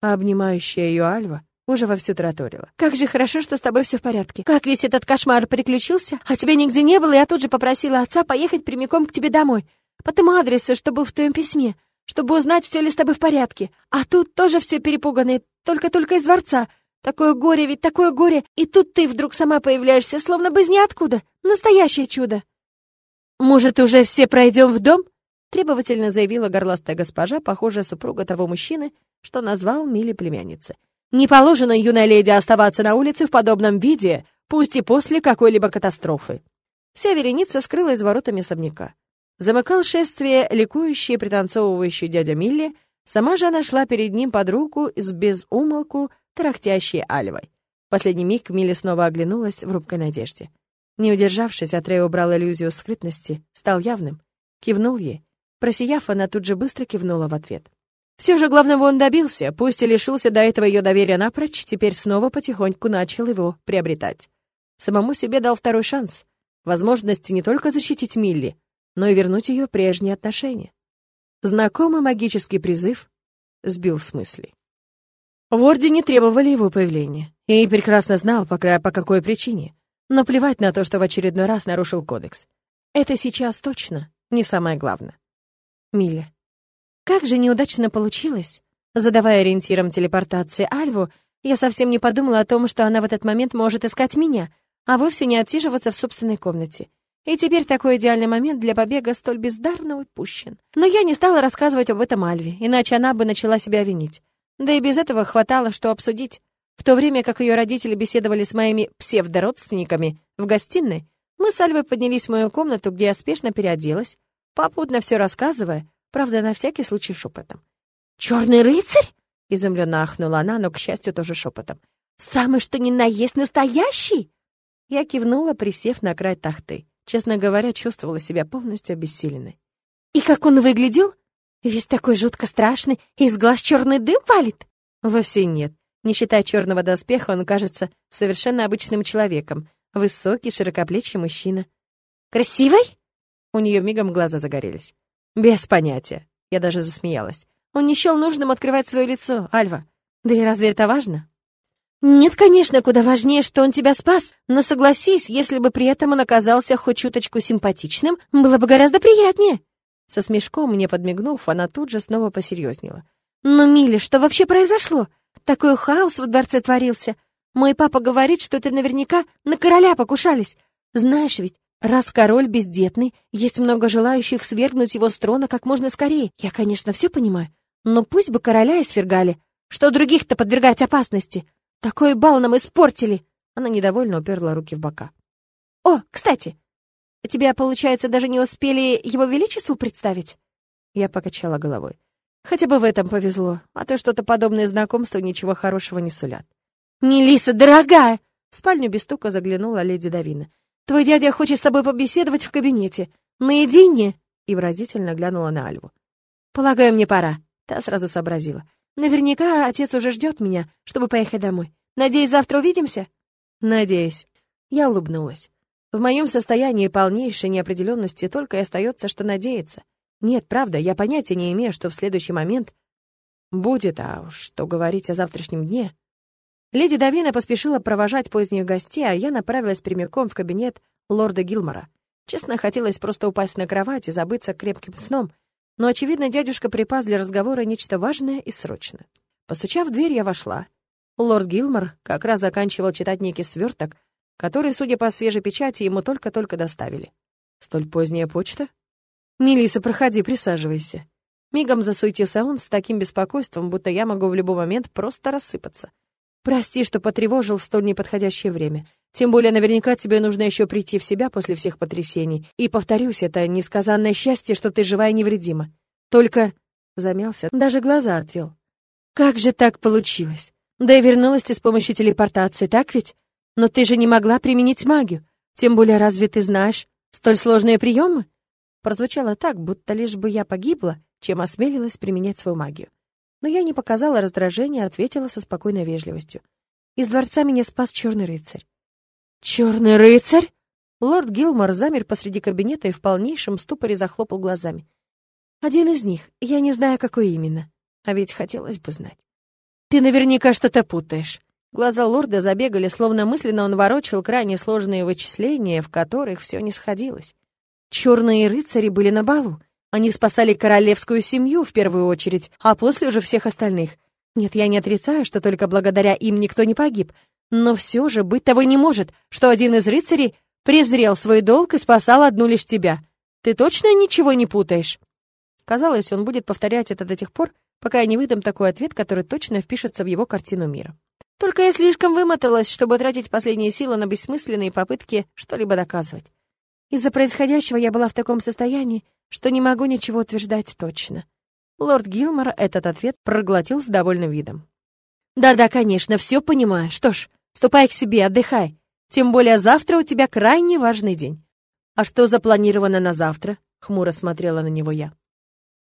А обнимающая ее Альва уже вовсю тараторила. «Как же хорошо, что с тобой все в порядке. Как весь этот кошмар приключился, а тебя нигде не было, и я тут же попросила отца поехать прямиком к тебе домой, по тому адресу, что был в твоем письме, чтобы узнать, все ли с тобой в порядке. А тут тоже все перепуганные, только-только из дворца. Такое горе, ведь такое горе, и тут ты вдруг сама появляешься, словно бы из ниоткуда. Настоящее чудо!» «Может, уже все пройдем в дом?» требовательно заявила горластая госпожа, похожая супруга того мужчины, что назвал Милли племянницы. Не положено юной леди оставаться на улице в подобном виде, пусть и после какой-либо катастрофы. Вся вереница скрылась воротами особняка. Замыкал шествие ликующий и пританцовывающий дядя Милли, сама же она шла перед ним под руку с безумолку тарахтящей Альвой. Последний миг Милли снова оглянулась в рубкой надежде. Не удержавшись, Атрей убрал иллюзию скрытности, стал явным. Кивнул ей. Просияв, она тут же быстро кивнула в ответ. Все же главного он добился, пусть и лишился до этого ее доверия напрочь, теперь снова потихоньку начал его приобретать. Самому себе дал второй шанс, возможность не только защитить Милли, но и вернуть ее прежние отношения. Знакомый магический призыв сбил с мыслей. В Ордене требовали его появления, и прекрасно знал, пока по какой причине. Но плевать на то, что в очередной раз нарушил кодекс. Это сейчас точно не самое главное. Миля. Как же неудачно получилось. Задавая ориентиром телепортации Альву, я совсем не подумала о том, что она в этот момент может искать меня, а вовсе не отсиживаться в собственной комнате. И теперь такой идеальный момент для побега столь бездарно упущен. Но я не стала рассказывать об этом Альве, иначе она бы начала себя винить. Да и без этого хватало, что обсудить. В то время как ее родители беседовали с моими псевдородственниками в гостиной, мы с Альвой поднялись в мою комнату, где я спешно переоделась, попутно все рассказывая, правда, на всякий случай шепотом. «Черный рыцарь?» — изумленно ахнула она, но, к счастью, тоже шепотом. «Самый что ни на есть настоящий?» Я кивнула, присев на край тахты. Честно говоря, чувствовала себя полностью обессиленной. «И как он выглядел? Весь такой жутко страшный, и из глаз черный дым валит?» «Вовсе нет. Не считая черного доспеха, он кажется совершенно обычным человеком. Высокий, широкоплечий мужчина. «Красивый?» У нее мигом глаза загорелись. «Без понятия». Я даже засмеялась. Он не счел нужным открывать свое лицо, Альва. Да и разве это важно? Нет, конечно, куда важнее, что он тебя спас, но согласись, если бы при этом он оказался хоть чуточку симпатичным, было бы гораздо приятнее. Со смешком мне подмигнув, она тут же снова посерьезнела. «Ну, Милли, что вообще произошло? Такой хаос во дворце творился. Мой папа говорит, что это наверняка на короля покушались. Знаешь ведь, раз король бездетный, есть много желающих свергнуть его с трона как можно скорее. Я, конечно, все понимаю, но пусть бы короля и свергали. Что других-то подвергать опасности? Такой бал нам испортили!» Она недовольно уперла руки в бока. «О, кстати, тебя, получается, даже не успели его величеству представить?» Я покачала головой. Хотя бы в этом повезло, а то что-то подобное знакомство ничего хорошего не сулят. «Мелисса, дорогая!» В спальню без стука заглянула леди Давина. «Твой дядя хочет с тобой побеседовать в кабинете. Наедине!» И выразительно глянула на Альву. «Полагаю, мне пора». Та сразу сообразила. «Наверняка отец уже ждет меня, чтобы поехать домой. Надеюсь, завтра увидимся?» «Надеюсь». Я улыбнулась. В моем состоянии полнейшей неопределенности только и остается, что надеяться. Нет, правда, я понятия не имею, что в следующий момент будет, а что говорить о завтрашнем дне. Леди Давина поспешила провожать поздних гостей, а я направилась прямиком в кабинет лорда Гилмора. Честно, хотелось просто упасть на кровать и забыться крепким сном, но, очевидно, дядюшка припас для разговора нечто важное и срочное. Постучав в дверь, я вошла. Лорд Гилмор как раз заканчивал читать некий сверток, который, судя по свежей печати, ему только-только доставили. Столь поздняя почта? «Мелисса, проходи, присаживайся». Мигом засуетился он с таким беспокойством, будто я могу в любой момент просто рассыпаться. «Прости, что потревожил в столь неподходящее время. Тем более наверняка тебе нужно еще прийти в себя после всех потрясений. И, повторюсь, это несказанное счастье, что ты жива и невредима. Только...» Замялся, даже глаза отвел. «Как же так получилось? Да и вернулась ты с помощью телепортации, так ведь? Но ты же не могла применить магию. Тем более, разве ты знаешь столь сложные приемы? прозвучало так, будто лишь бы я погибла, чем осмелилась применять свою магию. Но я не показала раздражения, ответила со спокойной вежливостью. Из дворца меня спас черный рыцарь. Черный рыцарь? Лорд Гилмор замер посреди кабинета и в полнейшем ступоре захлопал глазами. Один из них, я не знаю, какой именно. А ведь хотелось бы знать. Ты наверняка что-то путаешь. Глаза лорда забегали, словно мысленно он ворочал крайне сложные вычисления, в которых все не сходилось. Черные рыцари были на балу. Они спасали королевскую семью в первую очередь, а после уже всех остальных. Нет, я не отрицаю, что только благодаря им никто не погиб. Но все же быть того не может, что один из рыцарей презрел свой долг и спасал одну лишь тебя. Ты точно ничего не путаешь?» Казалось, он будет повторять это до тех пор, пока я не выдам такой ответ, который точно впишется в его картину мира. Только я слишком вымоталась, чтобы тратить последние силы на бессмысленные попытки что-либо доказывать. Из-за происходящего я была в таком состоянии, что не могу ничего утверждать точно. Лорд Гилмор этот ответ проглотил с довольным видом. «Да-да, конечно, все понимаю. Что ж, ступай к себе, отдыхай. Тем более завтра у тебя крайне важный день». «А что запланировано на завтра?» — хмуро смотрела на него я.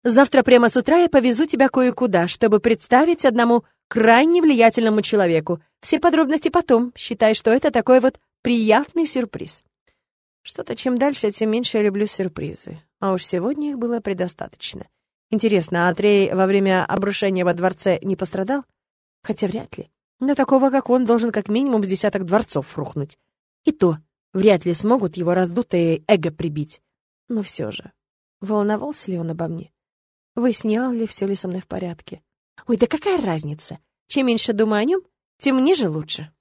«Завтра прямо с утра я повезу тебя кое-куда, чтобы представить одному крайне влиятельному человеку. Все подробности потом. Считай, что это такой вот приятный сюрприз». Что-то чем дальше, тем меньше я люблю сюрпризы. А уж сегодня их было предостаточно. Интересно, а Атрей во время обрушения во дворце не пострадал? Хотя вряд ли. На такого, как он, должен как минимум с десяток дворцов рухнуть. И то, вряд ли смогут его раздутое эго прибить. Но все же, волновался ли он обо мне? Выяснял ли, все ли со мной в порядке? Ой, да какая разница? Чем меньше думаю о нем, тем мне же лучше.